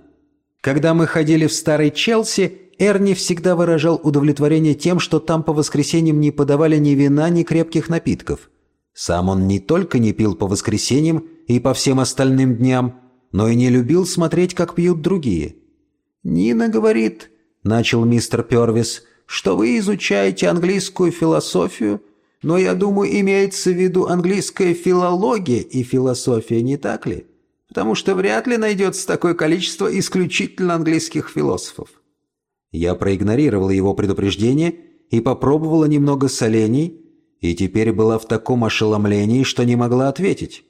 Когда мы ходили в старый Челси, Эрни всегда выражал удовлетворение тем, что там по воскресеньям не подавали ни вина, ни крепких напитков. Сам он не только не пил по воскресеньям и по всем остальным дням, но и не любил смотреть, как пьют другие. «Нина говорит», — начал мистер Первис, — «что вы изучаете английскую философию, но, я думаю, имеется в виду английская филология и философия, не так ли? Потому что вряд ли найдется такое количество исключительно английских философов». Я проигнорировала его предупреждение и попробовала немного солений, и теперь была в таком ошеломлении, что не могла ответить.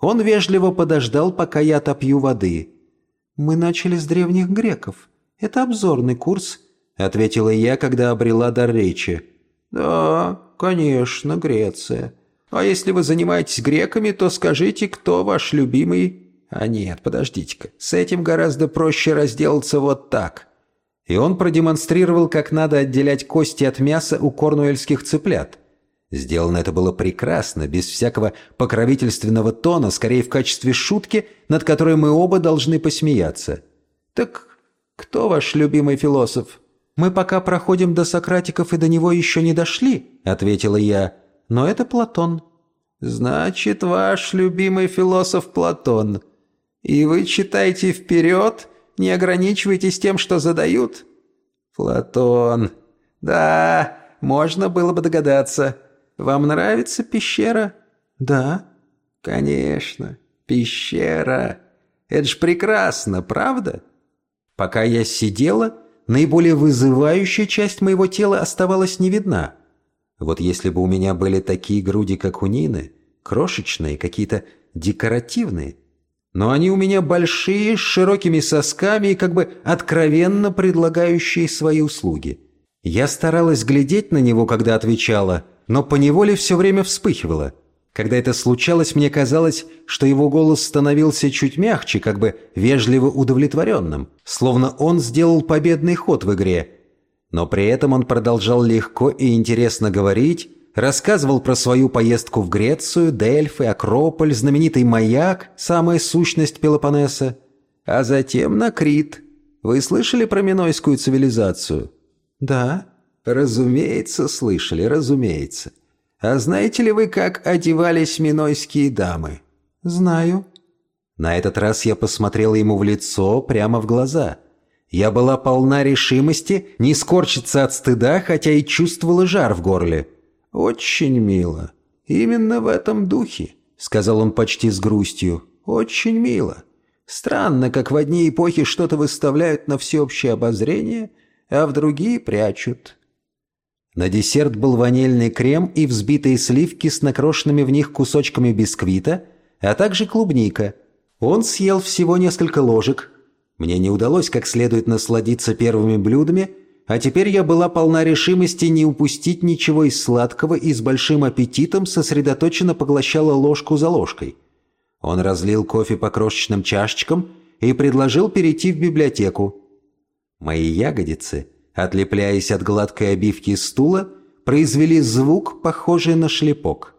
Он вежливо подождал, пока я отопью воды. «Мы начали с древних греков. Это обзорный курс», — ответила я, когда обрела дар речи. «Да, конечно, Греция. А если вы занимаетесь греками, то скажите, кто ваш любимый...» «А нет, подождите-ка, с этим гораздо проще разделаться вот так» и он продемонстрировал, как надо отделять кости от мяса у корнуэльских цыплят. Сделано это было прекрасно, без всякого покровительственного тона, скорее в качестве шутки, над которой мы оба должны посмеяться. «Так кто ваш любимый философ?» «Мы пока проходим до Сократиков и до него еще не дошли», — ответила я. «Но это Платон». «Значит, ваш любимый философ Платон. И вы читаете вперед не ограничивайтесь тем, что задают?» «Платон. Да, можно было бы догадаться. Вам нравится пещера?» «Да». «Конечно. Пещера. Это ж прекрасно, правда?» Пока я сидела, наиболее вызывающая часть моего тела оставалась не видна. Вот если бы у меня были такие груди, как у Нины, крошечные, какие-то декоративные, но они у меня большие, с широкими сосками и как бы откровенно предлагающие свои услуги. Я старалась глядеть на него, когда отвечала, но поневоле все время вспыхивала. Когда это случалось, мне казалось, что его голос становился чуть мягче, как бы вежливо удовлетворенным, словно он сделал победный ход в игре. Но при этом он продолжал легко и интересно говорить, рассказывал про свою поездку в Грецию, Дельфы, Акрополь, знаменитый маяк, самая сущность Пелопоннеса, а затем на Крит. Вы слышали про Минойскую цивилизацию? Да. Разумеется, слышали, разумеется. А знаете ли вы, как одевались минойские дамы? Знаю. На этот раз я посмотрела ему в лицо, прямо в глаза. Я была полна решимости не скорчиться от стыда, хотя и чувствовала жар в горле. «Очень мило. Именно в этом духе», — сказал он почти с грустью. «Очень мило. Странно, как в одни эпохи что-то выставляют на всеобщее обозрение, а в другие прячут». На десерт был ванильный крем и взбитые сливки с накрошенными в них кусочками бисквита, а также клубника. Он съел всего несколько ложек. Мне не удалось как следует насладиться первыми блюдами — а теперь я была полна решимости не упустить ничего из сладкого и с большим аппетитом сосредоточенно поглощала ложку за ложкой. Он разлил кофе по крошечным чашечкам и предложил перейти в библиотеку. Мои ягодицы, отлепляясь от гладкой обивки стула, произвели звук, похожий на шлепок.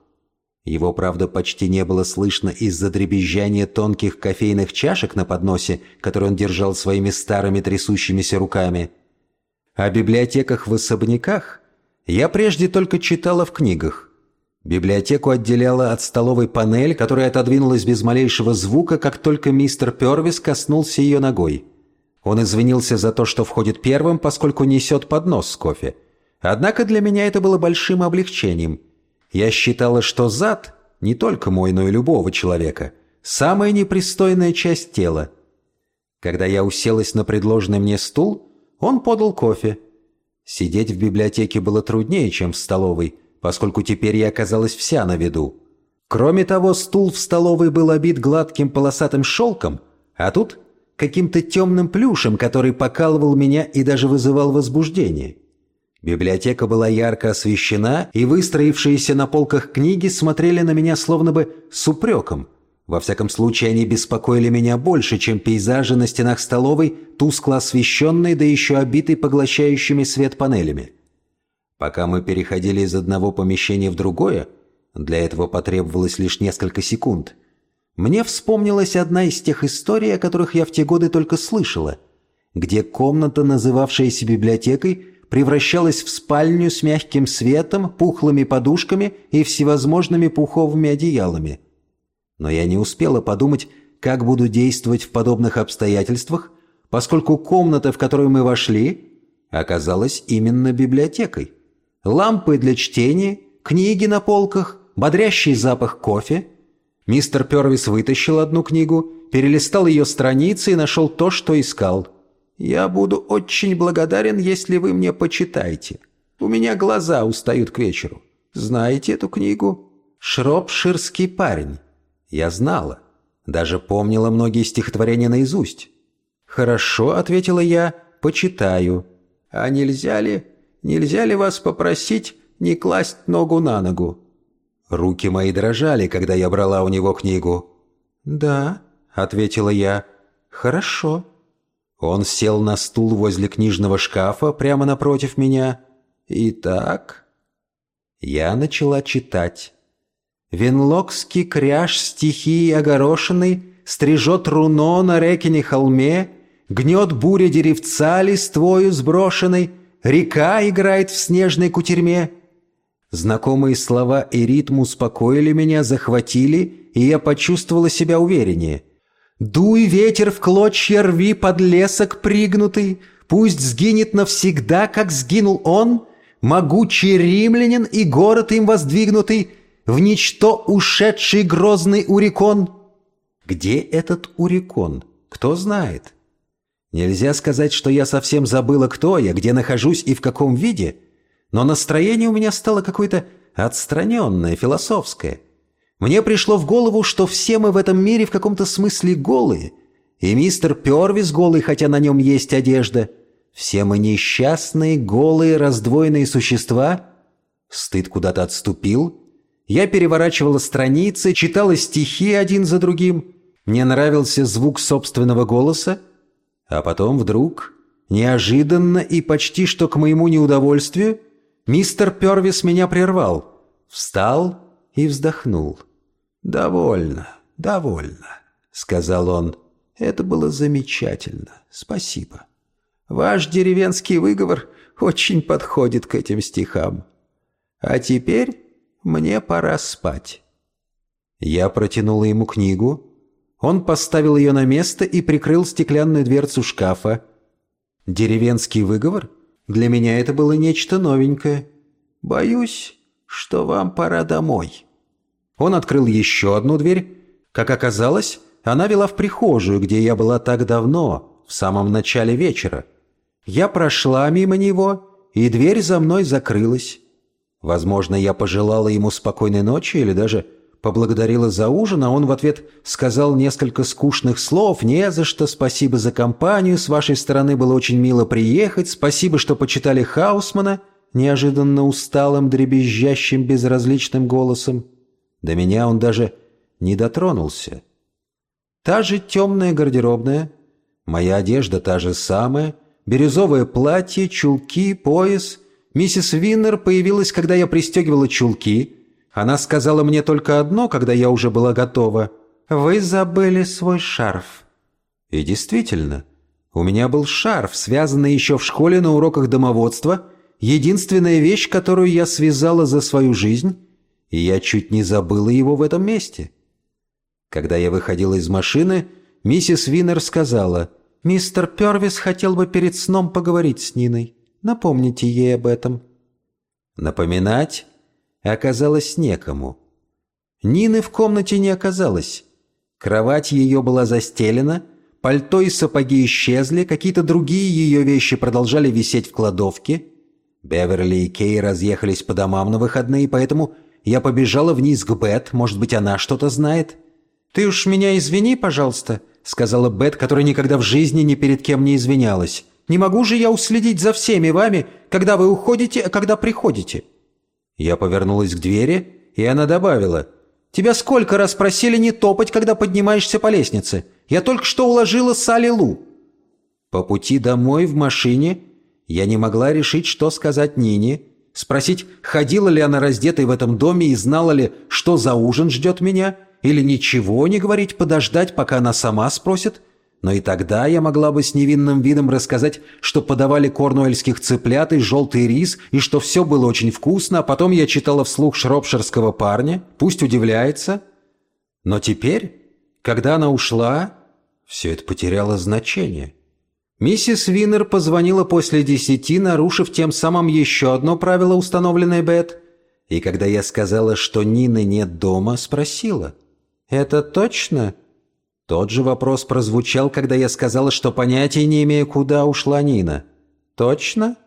Его, правда, почти не было слышно из-за дребезжания тонких кофейных чашек на подносе, который он держал своими старыми трясущимися руками – о библиотеках в особняках я прежде только читала в книгах. Библиотеку отделяла от столовой панель, которая отодвинулась без малейшего звука, как только мистер Первис коснулся ее ногой. Он извинился за то, что входит первым, поскольку несет поднос с кофе. Однако для меня это было большим облегчением. Я считала, что зад, не только мой, но и любого человека, самая непристойная часть тела. Когда я уселась на предложенный мне стул, он подал кофе. Сидеть в библиотеке было труднее, чем в столовой, поскольку теперь я оказалась вся на виду. Кроме того, стул в столовой был обит гладким полосатым шелком, а тут каким-то темным плюшем, который покалывал меня и даже вызывал возбуждение. Библиотека была ярко освещена, и выстроившиеся на полках книги смотрели на меня словно бы с упреком. Во всяком случае, они беспокоили меня больше, чем пейзажи на стенах столовой, тускло освещенной, да еще обитой поглощающими свет панелями. Пока мы переходили из одного помещения в другое, для этого потребовалось лишь несколько секунд, мне вспомнилась одна из тех историй, о которых я в те годы только слышала, где комната, называвшаяся библиотекой, превращалась в спальню с мягким светом, пухлыми подушками и всевозможными пуховыми одеялами. Но я не успела подумать, как буду действовать в подобных обстоятельствах, поскольку комната, в которую мы вошли, оказалась именно библиотекой. Лампы для чтения, книги на полках, бодрящий запах кофе. Мистер Первис вытащил одну книгу, перелистал ее страницы и нашел то, что искал – я буду очень благодарен, если вы мне почитаете. У меня глаза устают к вечеру. Знаете эту книгу? «Шропширский парень». Я знала. Даже помнила многие стихотворения наизусть. «Хорошо», — ответила я, — «почитаю». «А нельзя ли, нельзя ли вас попросить не класть ногу на ногу?» Руки мои дрожали, когда я брала у него книгу. «Да», — ответила я, — «хорошо». Он сел на стул возле книжного шкафа прямо напротив меня. «Итак...» Я начала читать. «Венлокский кряж стихии огорошенный Стрижет руно на рекине холме, Гнет буря деревца листвою сброшенной, Река играет в снежной кутерьме». Знакомые слова и ритм успокоили меня, захватили, и я почувствовала себя увереннее – Дуй ветер в клочья рви под лесок пригнутый, Пусть сгинет навсегда, как сгинул он, Могучий римлянин и город им воздвигнутый, В ничто ушедший грозный Урикон. Где этот Урикон? Кто знает? Нельзя сказать, что я совсем забыла, кто я, где нахожусь и в каком виде, но настроение у меня стало какое-то отстраненное, философское. Мне пришло в голову, что все мы в этом мире в каком-то смысле голые. И мистер Первис голый, хотя на нем есть одежда. Все мы несчастные, голые, раздвоенные существа. Стыд куда-то отступил. Я переворачивала страницы, читала стихи один за другим. Мне нравился звук собственного голоса. А потом вдруг, неожиданно и почти что к моему неудовольствию, мистер Первис меня прервал. Встал и вздохнул. «Довольно, довольно», — сказал он. «Это было замечательно. Спасибо. Ваш деревенский выговор очень подходит к этим стихам. А теперь мне пора спать». Я протянула ему книгу. Он поставил ее на место и прикрыл стеклянную дверцу шкафа. «Деревенский выговор? Для меня это было нечто новенькое. Боюсь, что вам пора домой». Он открыл еще одну дверь. Как оказалось, она вела в прихожую, где я была так давно, в самом начале вечера. Я прошла мимо него, и дверь за мной закрылась. Возможно, я пожелала ему спокойной ночи или даже поблагодарила за ужин, а он в ответ сказал несколько скучных слов «Не за что, спасибо за компанию, с вашей стороны было очень мило приехать, спасибо, что почитали Хаусмана», неожиданно усталым, дребезжащим, безразличным голосом. До меня он даже не дотронулся. Та же темная гардеробная, моя одежда та же самая, бирюзовое платье, чулки, пояс. Миссис Виннер появилась, когда я пристегивала чулки. Она сказала мне только одно, когда я уже была готова. «Вы забыли свой шарф». И действительно, у меня был шарф, связанный еще в школе на уроках домоводства, единственная вещь, которую я связала за свою жизнь, и я чуть не забыла его в этом месте. Когда я выходила из машины, миссис Винер сказала, «Мистер Первис хотел бы перед сном поговорить с Ниной. Напомните ей об этом». Напоминать оказалось некому. Нины в комнате не оказалось. Кровать ее была застелена, пальто и сапоги исчезли, какие-то другие ее вещи продолжали висеть в кладовке. Беверли и Кей разъехались по домам на выходные, поэтому я побежала вниз к Бет, может быть, она что-то знает. «Ты уж меня извини, пожалуйста», — сказала Бет, которая никогда в жизни ни перед кем не извинялась. «Не могу же я уследить за всеми вами, когда вы уходите, а когда приходите?» Я повернулась к двери, и она добавила. «Тебя сколько раз просили не топать, когда поднимаешься по лестнице? Я только что уложила Салли Лу». По пути домой в машине я не могла решить, что сказать Нине, спросить, ходила ли она раздетой в этом доме и знала ли, что за ужин ждет меня, или ничего не говорить, подождать, пока она сама спросит. Но и тогда я могла бы с невинным видом рассказать, что подавали корнуэльских цыплят и желтый рис, и что все было очень вкусно, а потом я читала вслух шропширского парня, пусть удивляется. Но теперь, когда она ушла, все это потеряло значение. Миссис Виннер позвонила после десяти, нарушив тем самым еще одно правило, установленное Бет. И когда я сказала, что Нины нет дома, спросила. «Это точно?» Тот же вопрос прозвучал, когда я сказала, что понятия не имею, куда ушла Нина. «Точно?»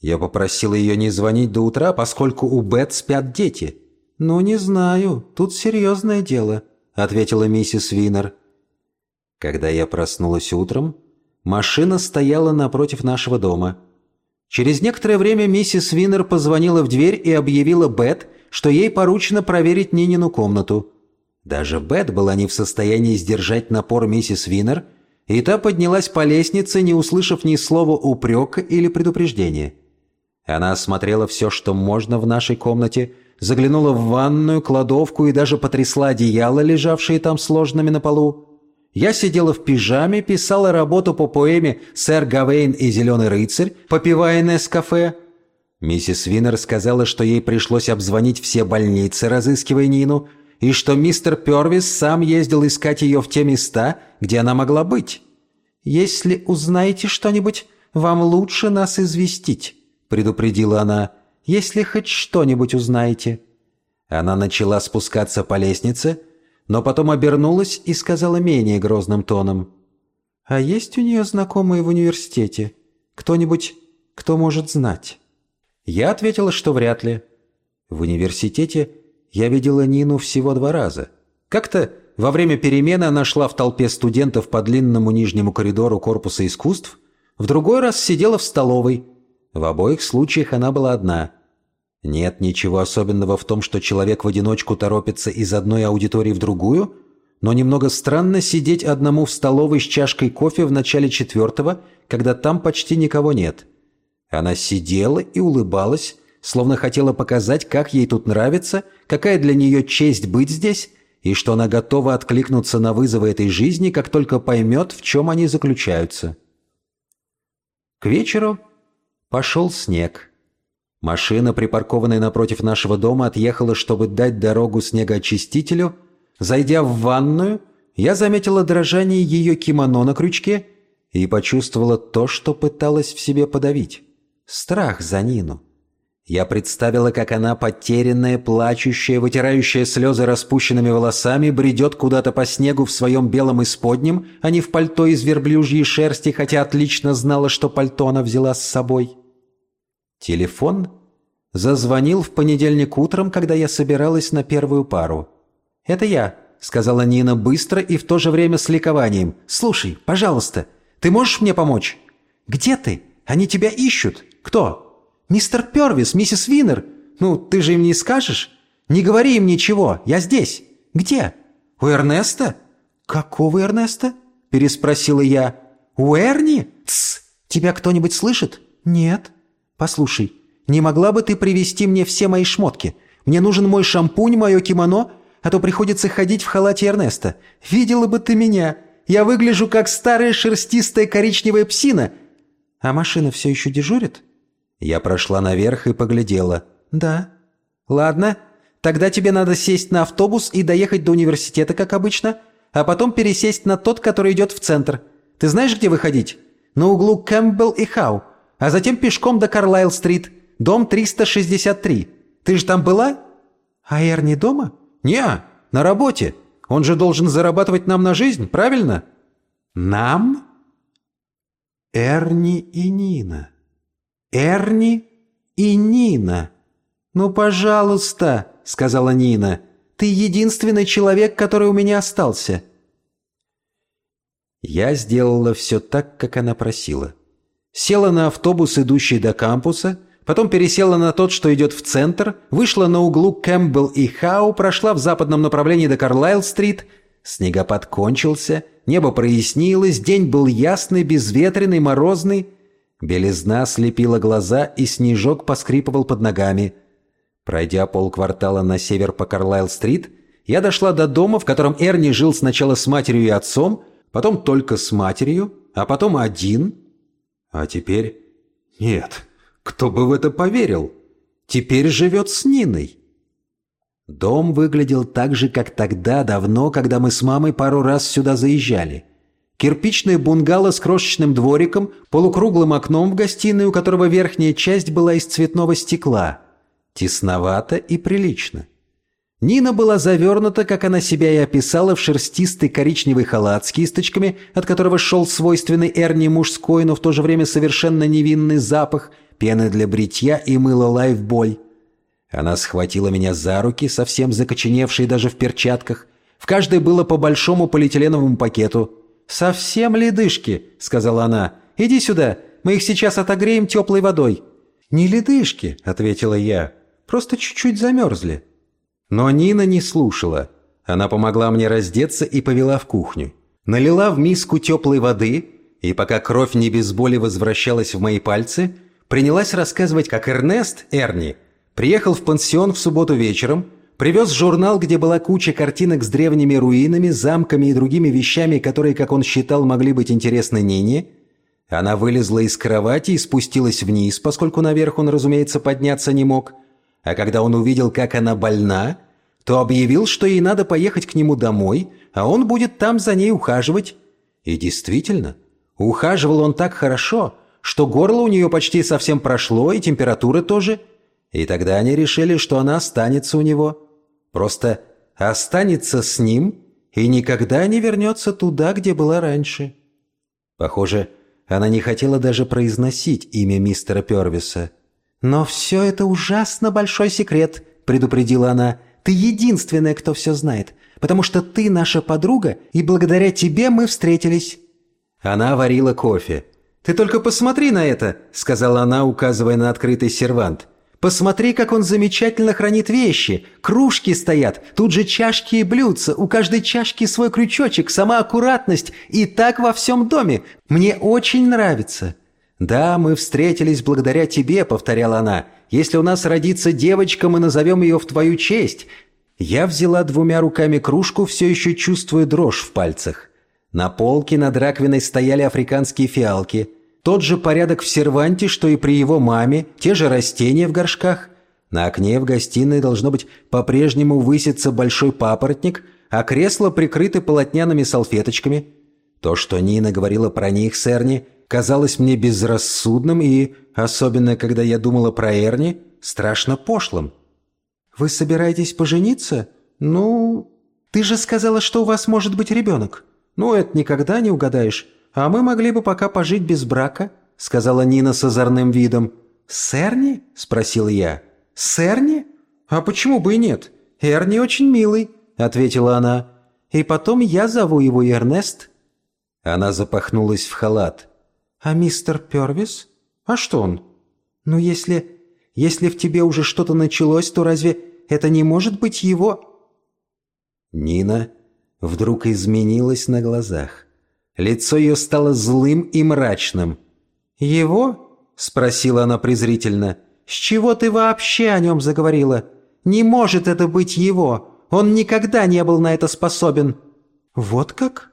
Я попросила ее не звонить до утра, поскольку у Бет спят дети. «Ну, не знаю. Тут серьезное дело», — ответила миссис Виннер. Когда я проснулась утром, Машина стояла напротив нашего дома. Через некоторое время миссис Виннер позвонила в дверь и объявила Бет, что ей поручено проверить Нинину комнату. Даже Бет была не в состоянии сдержать напор миссис Виннер, и та поднялась по лестнице, не услышав ни слова упрека или предупреждения. Она осмотрела все, что можно в нашей комнате, заглянула в ванную, кладовку и даже потрясла одеяла, лежавшие там сложенными на полу. Я сидела в пижаме, писала работу по поэме «Сэр Гавейн и Зеленый рыцарь», попивая Нескафе. Миссис Виннер сказала, что ей пришлось обзвонить все больницы, разыскивая Нину, и что мистер Первис сам ездил искать ее в те места, где она могла быть. «Если узнаете что-нибудь, вам лучше нас известить», — предупредила она, — «если хоть что-нибудь узнаете». Она начала спускаться по лестнице, но потом обернулась и сказала менее грозным тоном. «А есть у нее знакомые в университете? Кто-нибудь, кто может знать?» Я ответила, что вряд ли. В университете я видела Нину всего два раза. Как-то во время перемены она шла в толпе студентов по длинному нижнему коридору корпуса искусств, в другой раз сидела в столовой. В обоих случаях она была одна – нет ничего особенного в том, что человек в одиночку торопится из одной аудитории в другую, но немного странно сидеть одному в столовой с чашкой кофе в начале четвертого, когда там почти никого нет. Она сидела и улыбалась, словно хотела показать, как ей тут нравится, какая для нее честь быть здесь, и что она готова откликнуться на вызовы этой жизни, как только поймет, в чем они заключаются. К вечеру пошел снег. Машина, припаркованная напротив нашего дома, отъехала, чтобы дать дорогу снегоочистителю. Зайдя в ванную, я заметила дрожание ее кимоно на крючке и почувствовала то, что пыталась в себе подавить. Страх за Нину. Я представила, как она, потерянная, плачущая, вытирающая слезы распущенными волосами, бредет куда-то по снегу в своем белом исподнем, а не в пальто из верблюжьей шерсти, хотя отлично знала, что пальто она взяла с собой. Телефон зазвонил в понедельник утром, когда я собиралась на первую пару. «Это я», — сказала Нина быстро и в то же время с ликованием. «Слушай, пожалуйста, ты можешь мне помочь?» «Где ты? Они тебя ищут. Кто?» «Мистер Первис, миссис Винер. Ну, ты же им не скажешь? Не говори им ничего, я здесь. Где? У Эрнеста?» «Какого Эрнеста?» – переспросила я. «У Эрни? Тсс! Тебя кто-нибудь слышит?» «Нет». «Послушай, не могла бы ты привезти мне все мои шмотки? Мне нужен мой шампунь, мое кимоно, а то приходится ходить в халате Эрнеста. Видела бы ты меня. Я выгляжу как старая шерстистая коричневая псина. А машина все еще дежурит?» Я прошла наверх и поглядела. «Да». «Ладно, тогда тебе надо сесть на автобус и доехать до университета, как обычно, а потом пересесть на тот, который идет в центр. Ты знаешь, где выходить? На углу Кэмпбелл и Хау а затем пешком до Карлайл-стрит, дом 363. Ты же там была?» «А Эрни дома?» «Не, на работе. Он же должен зарабатывать нам на жизнь, правильно?» «Нам?» «Эрни и Нина. Эрни и Нина. Ну, пожалуйста», — сказала Нина, — «ты единственный человек, который у меня остался». Я сделала все так, как она просила. Села на автобус, идущий до кампуса, потом пересела на тот, что идет в центр, вышла на углу Кэмпбелл и Хау, прошла в западном направлении до Карлайл-стрит. Снегопад кончился, небо прояснилось, день был ясный, безветренный, морозный. Белизна слепила глаза, и снежок поскрипывал под ногами. Пройдя полквартала на север по Карлайл-стрит, я дошла до дома, в котором Эрни жил сначала с матерью и отцом, потом только с матерью, а потом один. А теперь... Нет, кто бы в это поверил? Теперь живет с Ниной. Дом выглядел так же, как тогда, давно, когда мы с мамой пару раз сюда заезжали. Кирпичное бунгало с крошечным двориком, полукруглым окном в гостиной, у которого верхняя часть была из цветного стекла. Тесновато и прилично. Нина была завернута, как она себя и описала, в шерстистый коричневый халат с кисточками, от которого шел свойственный Эрни мужской, но в то же время совершенно невинный запах, пены для бритья и мыло лайфбой. Она схватила меня за руки, совсем закоченевшие даже в перчатках. В каждой было по большому полиэтиленовому пакету. «Совсем ледышки», — сказала она. «Иди сюда, мы их сейчас отогреем теплой водой». «Не ледышки», — ответила я. «Просто чуть-чуть замерзли». Но Нина не слушала. Она помогла мне раздеться и повела в кухню. Налила в миску теплой воды, и пока кровь не без боли возвращалась в мои пальцы, принялась рассказывать, как Эрнест, Эрни, приехал в пансион в субботу вечером, привез журнал, где была куча картинок с древними руинами, замками и другими вещами, которые, как он считал, могли быть интересны Нине. Она вылезла из кровати и спустилась вниз, поскольку наверх он, разумеется, подняться не мог – а когда он увидел, как она больна, то объявил, что ей надо поехать к нему домой, а он будет там за ней ухаживать. И действительно, ухаживал он так хорошо, что горло у нее почти совсем прошло, и температура тоже. И тогда они решили, что она останется у него. Просто останется с ним и никогда не вернется туда, где была раньше. Похоже, она не хотела даже произносить имя мистера Первиса – «Но все это ужасно большой секрет», — предупредила она. «Ты единственная, кто все знает, потому что ты наша подруга, и благодаря тебе мы встретились». Она варила кофе. «Ты только посмотри на это», — сказала она, указывая на открытый сервант. «Посмотри, как он замечательно хранит вещи. Кружки стоят, тут же чашки и блюдца, у каждой чашки свой крючочек, сама аккуратность, и так во всем доме. Мне очень нравится». «Да, мы встретились благодаря тебе», — повторяла она. «Если у нас родится девочка, мы назовем ее в твою честь». Я взяла двумя руками кружку, все еще чувствуя дрожь в пальцах. На полке над раковиной стояли африканские фиалки. Тот же порядок в серванте, что и при его маме, те же растения в горшках. На окне в гостиной должно быть по-прежнему высится большой папоротник, а кресла прикрыты полотняными салфеточками. То, что Нина говорила про них, Сэрни, казалось мне безрассудным и, особенно когда я думала про Эрни, страшно пошлым. «Вы собираетесь пожениться? Ну, ты же сказала, что у вас может быть ребенок. Ну, это никогда не угадаешь. А мы могли бы пока пожить без брака», — сказала Нина с озорным видом. «С Эрни?» — спросил я. «С Эрни? А почему бы и нет? Эрни очень милый», — ответила она. «И потом я зову его Эрнест». Она запахнулась в халат. «А мистер Пёрвис? А что он? Ну, если... Если в тебе уже что-то началось, то разве это не может быть его...» Нина вдруг изменилась на глазах. Лицо ее стало злым и мрачным. «Его?» — спросила она презрительно. «С чего ты вообще о нем заговорила? Не может это быть его! Он никогда не был на это способен!» «Вот как?»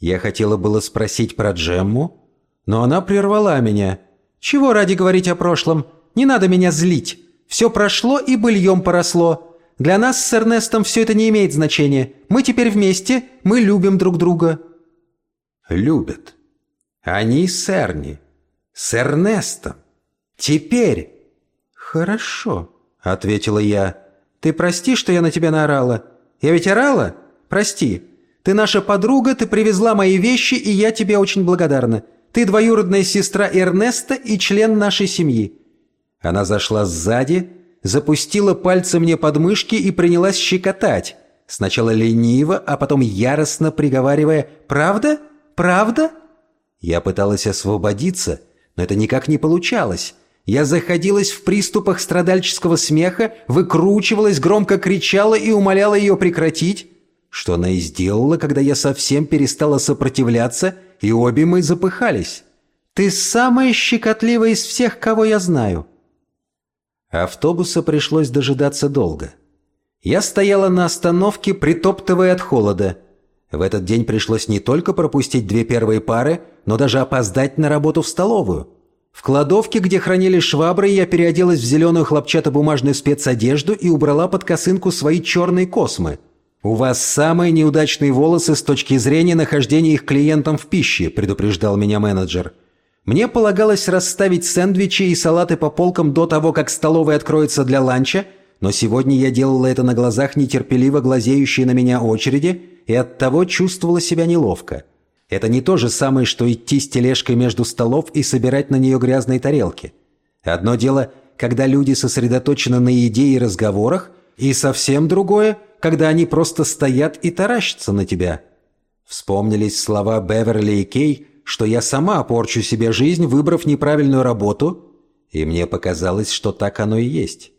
Я хотела было спросить про Джемму, но она прервала меня. «Чего ради говорить о прошлом? Не надо меня злить. Все прошло и быльем поросло. Для нас с Эрнестом все это не имеет значения. Мы теперь вместе, мы любим друг друга». «Любят. Они с Эрни. С Эрнестом. Теперь». «Хорошо», — ответила я. «Ты прости, что я на тебя наорала. Я ведь орала? Прости. Ты наша подруга, ты привезла мои вещи, и я тебе очень благодарна. Ты двоюродная сестра Эрнеста и член нашей семьи». Она зашла сзади, запустила пальцы мне под мышки и принялась щекотать. Сначала лениво, а потом яростно приговаривая «Правда? Правда?» Я пыталась освободиться, но это никак не получалось. Я заходилась в приступах страдальческого смеха, выкручивалась, громко кричала и умоляла ее прекратить, что она и сделала, когда я совсем перестала сопротивляться, и обе мы запыхались. «Ты самая щекотливая из всех, кого я знаю». Автобуса пришлось дожидаться долго. Я стояла на остановке, притоптывая от холода. В этот день пришлось не только пропустить две первые пары, но даже опоздать на работу в столовую. В кладовке, где хранили швабры, я переоделась в зеленую хлопчатобумажную спецодежду и убрала под косынку свои черные космы. «У вас самые неудачные волосы с точки зрения нахождения их клиентам в пище», – предупреждал меня менеджер. Мне полагалось расставить сэндвичи и салаты по полкам до того, как столовая откроется для ланча, но сегодня я делала это на глазах нетерпеливо глазеющей на меня очереди и оттого чувствовала себя неловко. Это не то же самое, что идти с тележкой между столов и собирать на нее грязные тарелки. Одно дело, когда люди сосредоточены на еде и разговорах, и совсем другое, когда они просто стоят и таращатся на тебя. Вспомнились слова Беверли и Кей, что я сама порчу себе жизнь, выбрав неправильную работу, и мне показалось, что так оно и есть.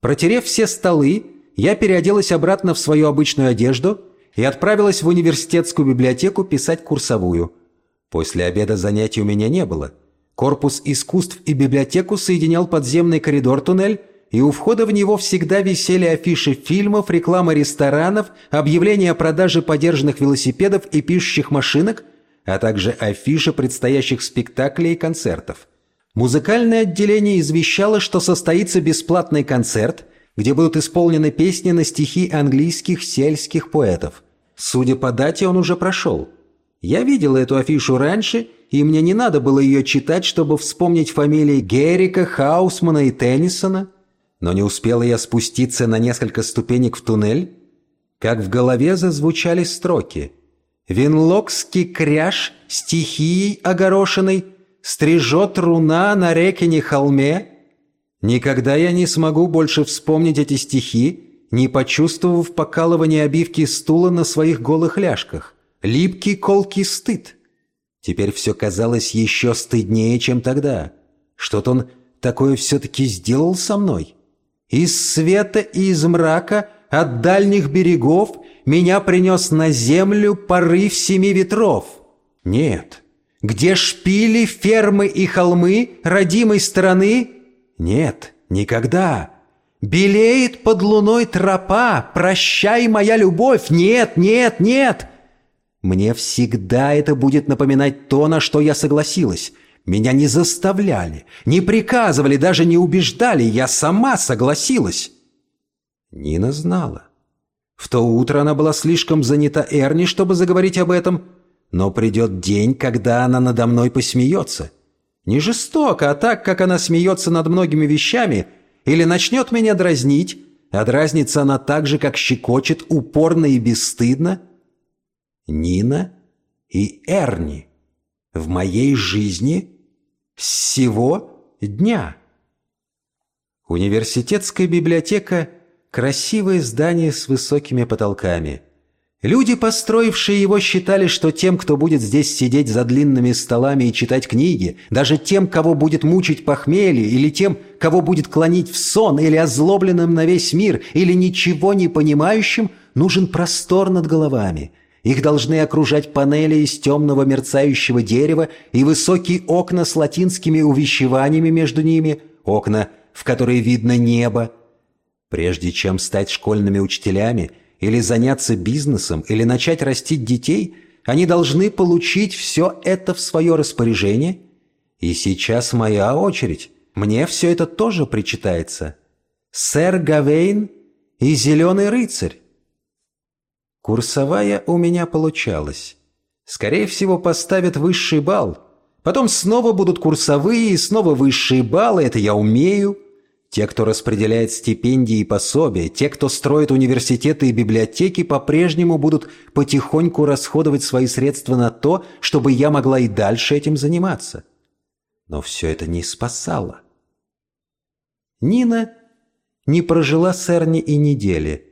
Протерев все столы, я переоделась обратно в свою обычную одежду – и отправилась в университетскую библиотеку писать курсовую. После обеда занятий у меня не было. Корпус искусств и библиотеку соединял подземный коридор-туннель, и у входа в него всегда висели афиши фильмов, реклама ресторанов, объявления о продаже подержанных велосипедов и пишущих машинок, а также афиши предстоящих спектаклей и концертов. Музыкальное отделение извещало, что состоится бесплатный концерт, где будут исполнены песни на стихи английских сельских поэтов – Судя по дате, он уже прошел. Я видел эту афишу раньше, и мне не надо было ее читать, чтобы вспомнить фамилии Геррика, Хаусмана и Теннисона. Но не успела я спуститься на несколько ступенек в туннель, как в голове зазвучали строки. «Винлокский кряж стихией огорошенной стрижет руна на рекине холме». Никогда я не смогу больше вспомнить эти стихи, не почувствовав покалывания обивки стула на своих голых ляжках. Липкий колкий стыд. Теперь все казалось еще стыднее, чем тогда. Что-то он такое все-таки сделал со мной. Из света и из мрака, от дальних берегов, меня принес на землю порыв семи ветров. Нет. Где шпили, фермы и холмы родимой страны? Нет, никогда. Белеет под луной тропа, прощай, моя любовь, нет, нет, нет. Мне всегда это будет напоминать то, на что я согласилась. Меня не заставляли, не приказывали, даже не убеждали, я сама согласилась. Нина знала. В то утро она была слишком занята Эрни, чтобы заговорить об этом, но придет день, когда она надо мной посмеется. Не жестоко, а так, как она смеется над многими вещами – или начнет меня дразнить, а дразнится она так же, как щекочет, упорно и бесстыдно? Нина и Эрни в моей жизни с сего дня. Университетская библиотека – красивое здание с высокими потолками – Люди, построившие его, считали, что тем, кто будет здесь сидеть за длинными столами и читать книги, даже тем, кого будет мучить похмелье, или тем, кого будет клонить в сон, или озлобленным на весь мир, или ничего не понимающим, нужен простор над головами. Их должны окружать панели из темного мерцающего дерева и высокие окна с латинскими увещеваниями между ними, окна, в которые видно небо. Прежде чем стать школьными учителями – или заняться бизнесом, или начать растить детей, они должны получить все это в свое распоряжение. И сейчас моя очередь. Мне все это тоже причитается. Сэр Гавейн и Зеленый рыцарь. Курсовая у меня получалась. Скорее всего, поставят высший балл. Потом снова будут курсовые и снова высшие баллы, это я умею. Те, кто распределяет стипендии и пособия, те, кто строит университеты и библиотеки, по-прежнему будут потихоньку расходовать свои средства на то, чтобы я могла и дальше этим заниматься. Но все это не спасало. Нина не прожила с Эрни и недели.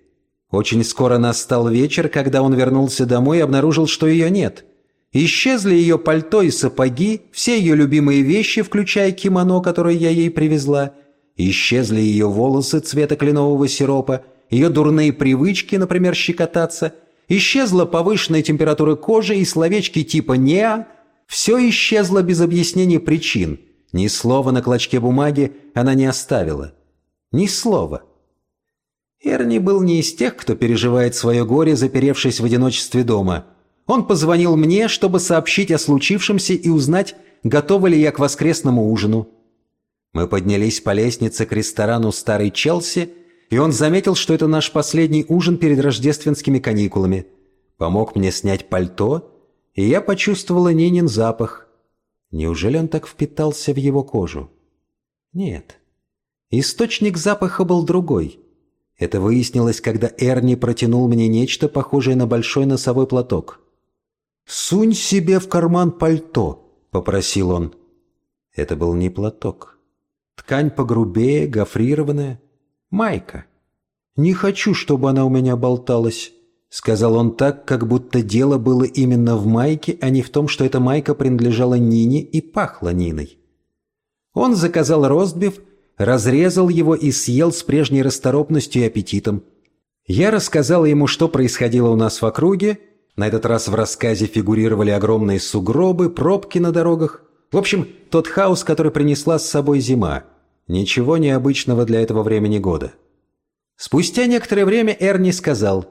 Очень скоро настал вечер, когда он вернулся домой и обнаружил, что ее нет. Исчезли ее пальто и сапоги, все ее любимые вещи, включая кимоно, которое я ей привезла. Исчезли ее волосы цвета кленового сиропа, ее дурные привычки, например, щекотаться. Исчезла повышенная температура кожи и словечки типа «неа». Все исчезло без объяснения причин. Ни слова на клочке бумаги она не оставила. Ни слова. Эрни был не из тех, кто переживает свое горе, заперевшись в одиночестве дома – он позвонил мне, чтобы сообщить о случившемся и узнать, готова ли я к воскресному ужину. Мы поднялись по лестнице к ресторану «Старый Челси», и он заметил, что это наш последний ужин перед рождественскими каникулами. Помог мне снять пальто, и я почувствовала Нинин запах. Неужели он так впитался в его кожу? Нет. Источник запаха был другой. Это выяснилось, когда Эрни протянул мне нечто похожее на большой носовой платок. «Сунь себе в карман пальто», — попросил он. Это был не платок. Ткань погрубее, гофрированная. Майка. «Не хочу, чтобы она у меня болталась», — сказал он так, как будто дело было именно в майке, а не в том, что эта майка принадлежала Нине и пахла Ниной. Он заказал ростбиф, разрезал его и съел с прежней расторопностью и аппетитом. Я рассказал ему, что происходило у нас в округе, на этот раз в рассказе фигурировали огромные сугробы, пробки на дорогах. В общем, тот хаос, который принесла с собой зима. Ничего необычного для этого времени года. Спустя некоторое время Эрни сказал,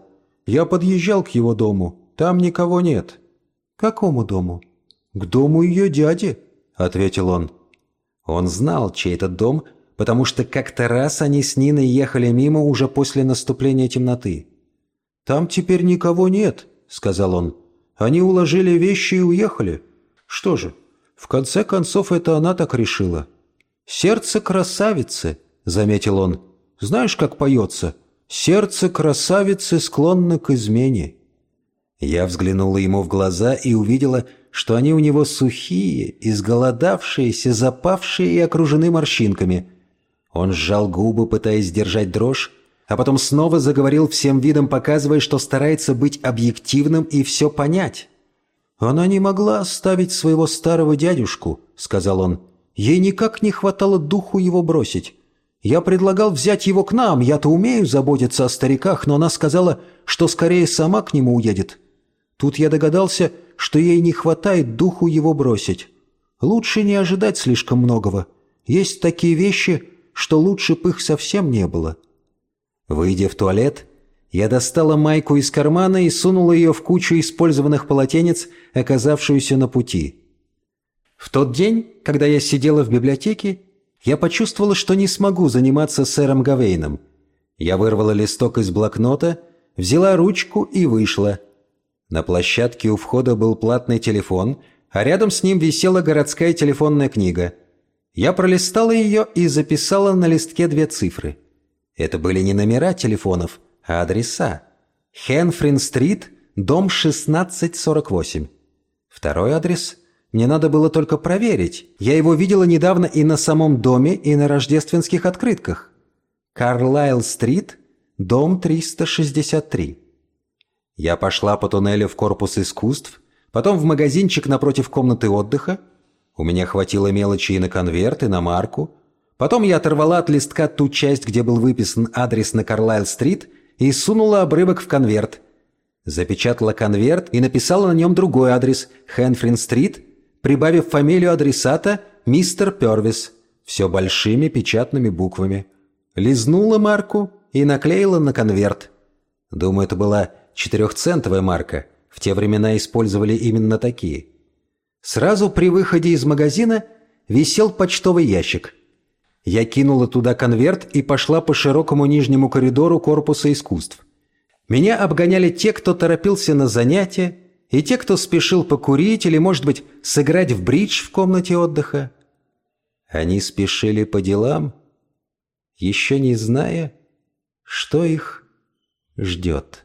«Я подъезжал к его дому. Там никого нет». «К какому дому?» «К дому ее дяди», — ответил он. Он знал, чей это дом, потому что как-то раз они с Ниной ехали мимо уже после наступления темноты. «Там теперь никого нет», — сказал он. «Они уложили вещи и уехали. Что же, в конце концов, это она так решила». «Сердце красавицы», — заметил он. «Знаешь, как поется? Сердце красавицы склонно к измене». Я взглянула ему в глаза и увидела, что они у него сухие, изголодавшиеся, запавшие и окружены морщинками. Он сжал губы, пытаясь сдержать дрожь, а потом снова заговорил всем видом, показывая, что старается быть объективным и все понять. «Она не могла оставить своего старого дядюшку», — сказал он. «Ей никак не хватало духу его бросить. Я предлагал взять его к нам, я-то умею заботиться о стариках, но она сказала, что скорее сама к нему уедет. Тут я догадался, что ей не хватает духу его бросить. Лучше не ожидать слишком многого. Есть такие вещи, что лучше бы их совсем не было». Выйдя в туалет, я достала майку из кармана и сунула ее в кучу использованных полотенец, оказавшуюся на пути. В тот день, когда я сидела в библиотеке, я почувствовала, что не смогу заниматься сэром Гавейном. Я вырвала листок из блокнота, взяла ручку и вышла. На площадке у входа был платный телефон, а рядом с ним висела городская телефонная книга. Я пролистала ее и записала на листке две цифры – это были не номера телефонов, адреса. Хенфрин-стрит, дом 1648. Второй адрес мне надо было только проверить. Я его видела недавно и на самом доме, и на рождественских открытках. Карлайл-стрит, дом 363. Я пошла по туннелю в корпус искусств, потом в магазинчик напротив комнаты отдыха. У меня хватило мелочи и на конверт, и на марку – Потом я оторвала от листка ту часть, где был выписан адрес на Карлайл-стрит, и сунула обрывок в конверт. Запечатала конверт и написала на нем другой адрес – Хенфрин-стрит, прибавив фамилию адресата «Мистер Первис», все большими печатными буквами. Лизнула марку и наклеила на конверт. Думаю, это была четырехцентовая марка. В те времена использовали именно такие. Сразу при выходе из магазина висел почтовый ящик – я кинула туда конверт и пошла по широкому нижнему коридору корпуса искусств. Меня обгоняли те, кто торопился на занятия, и те, кто спешил покурить или, может быть, сыграть в бридж в комнате отдыха. Они спешили по делам, еще не зная, что их ждет.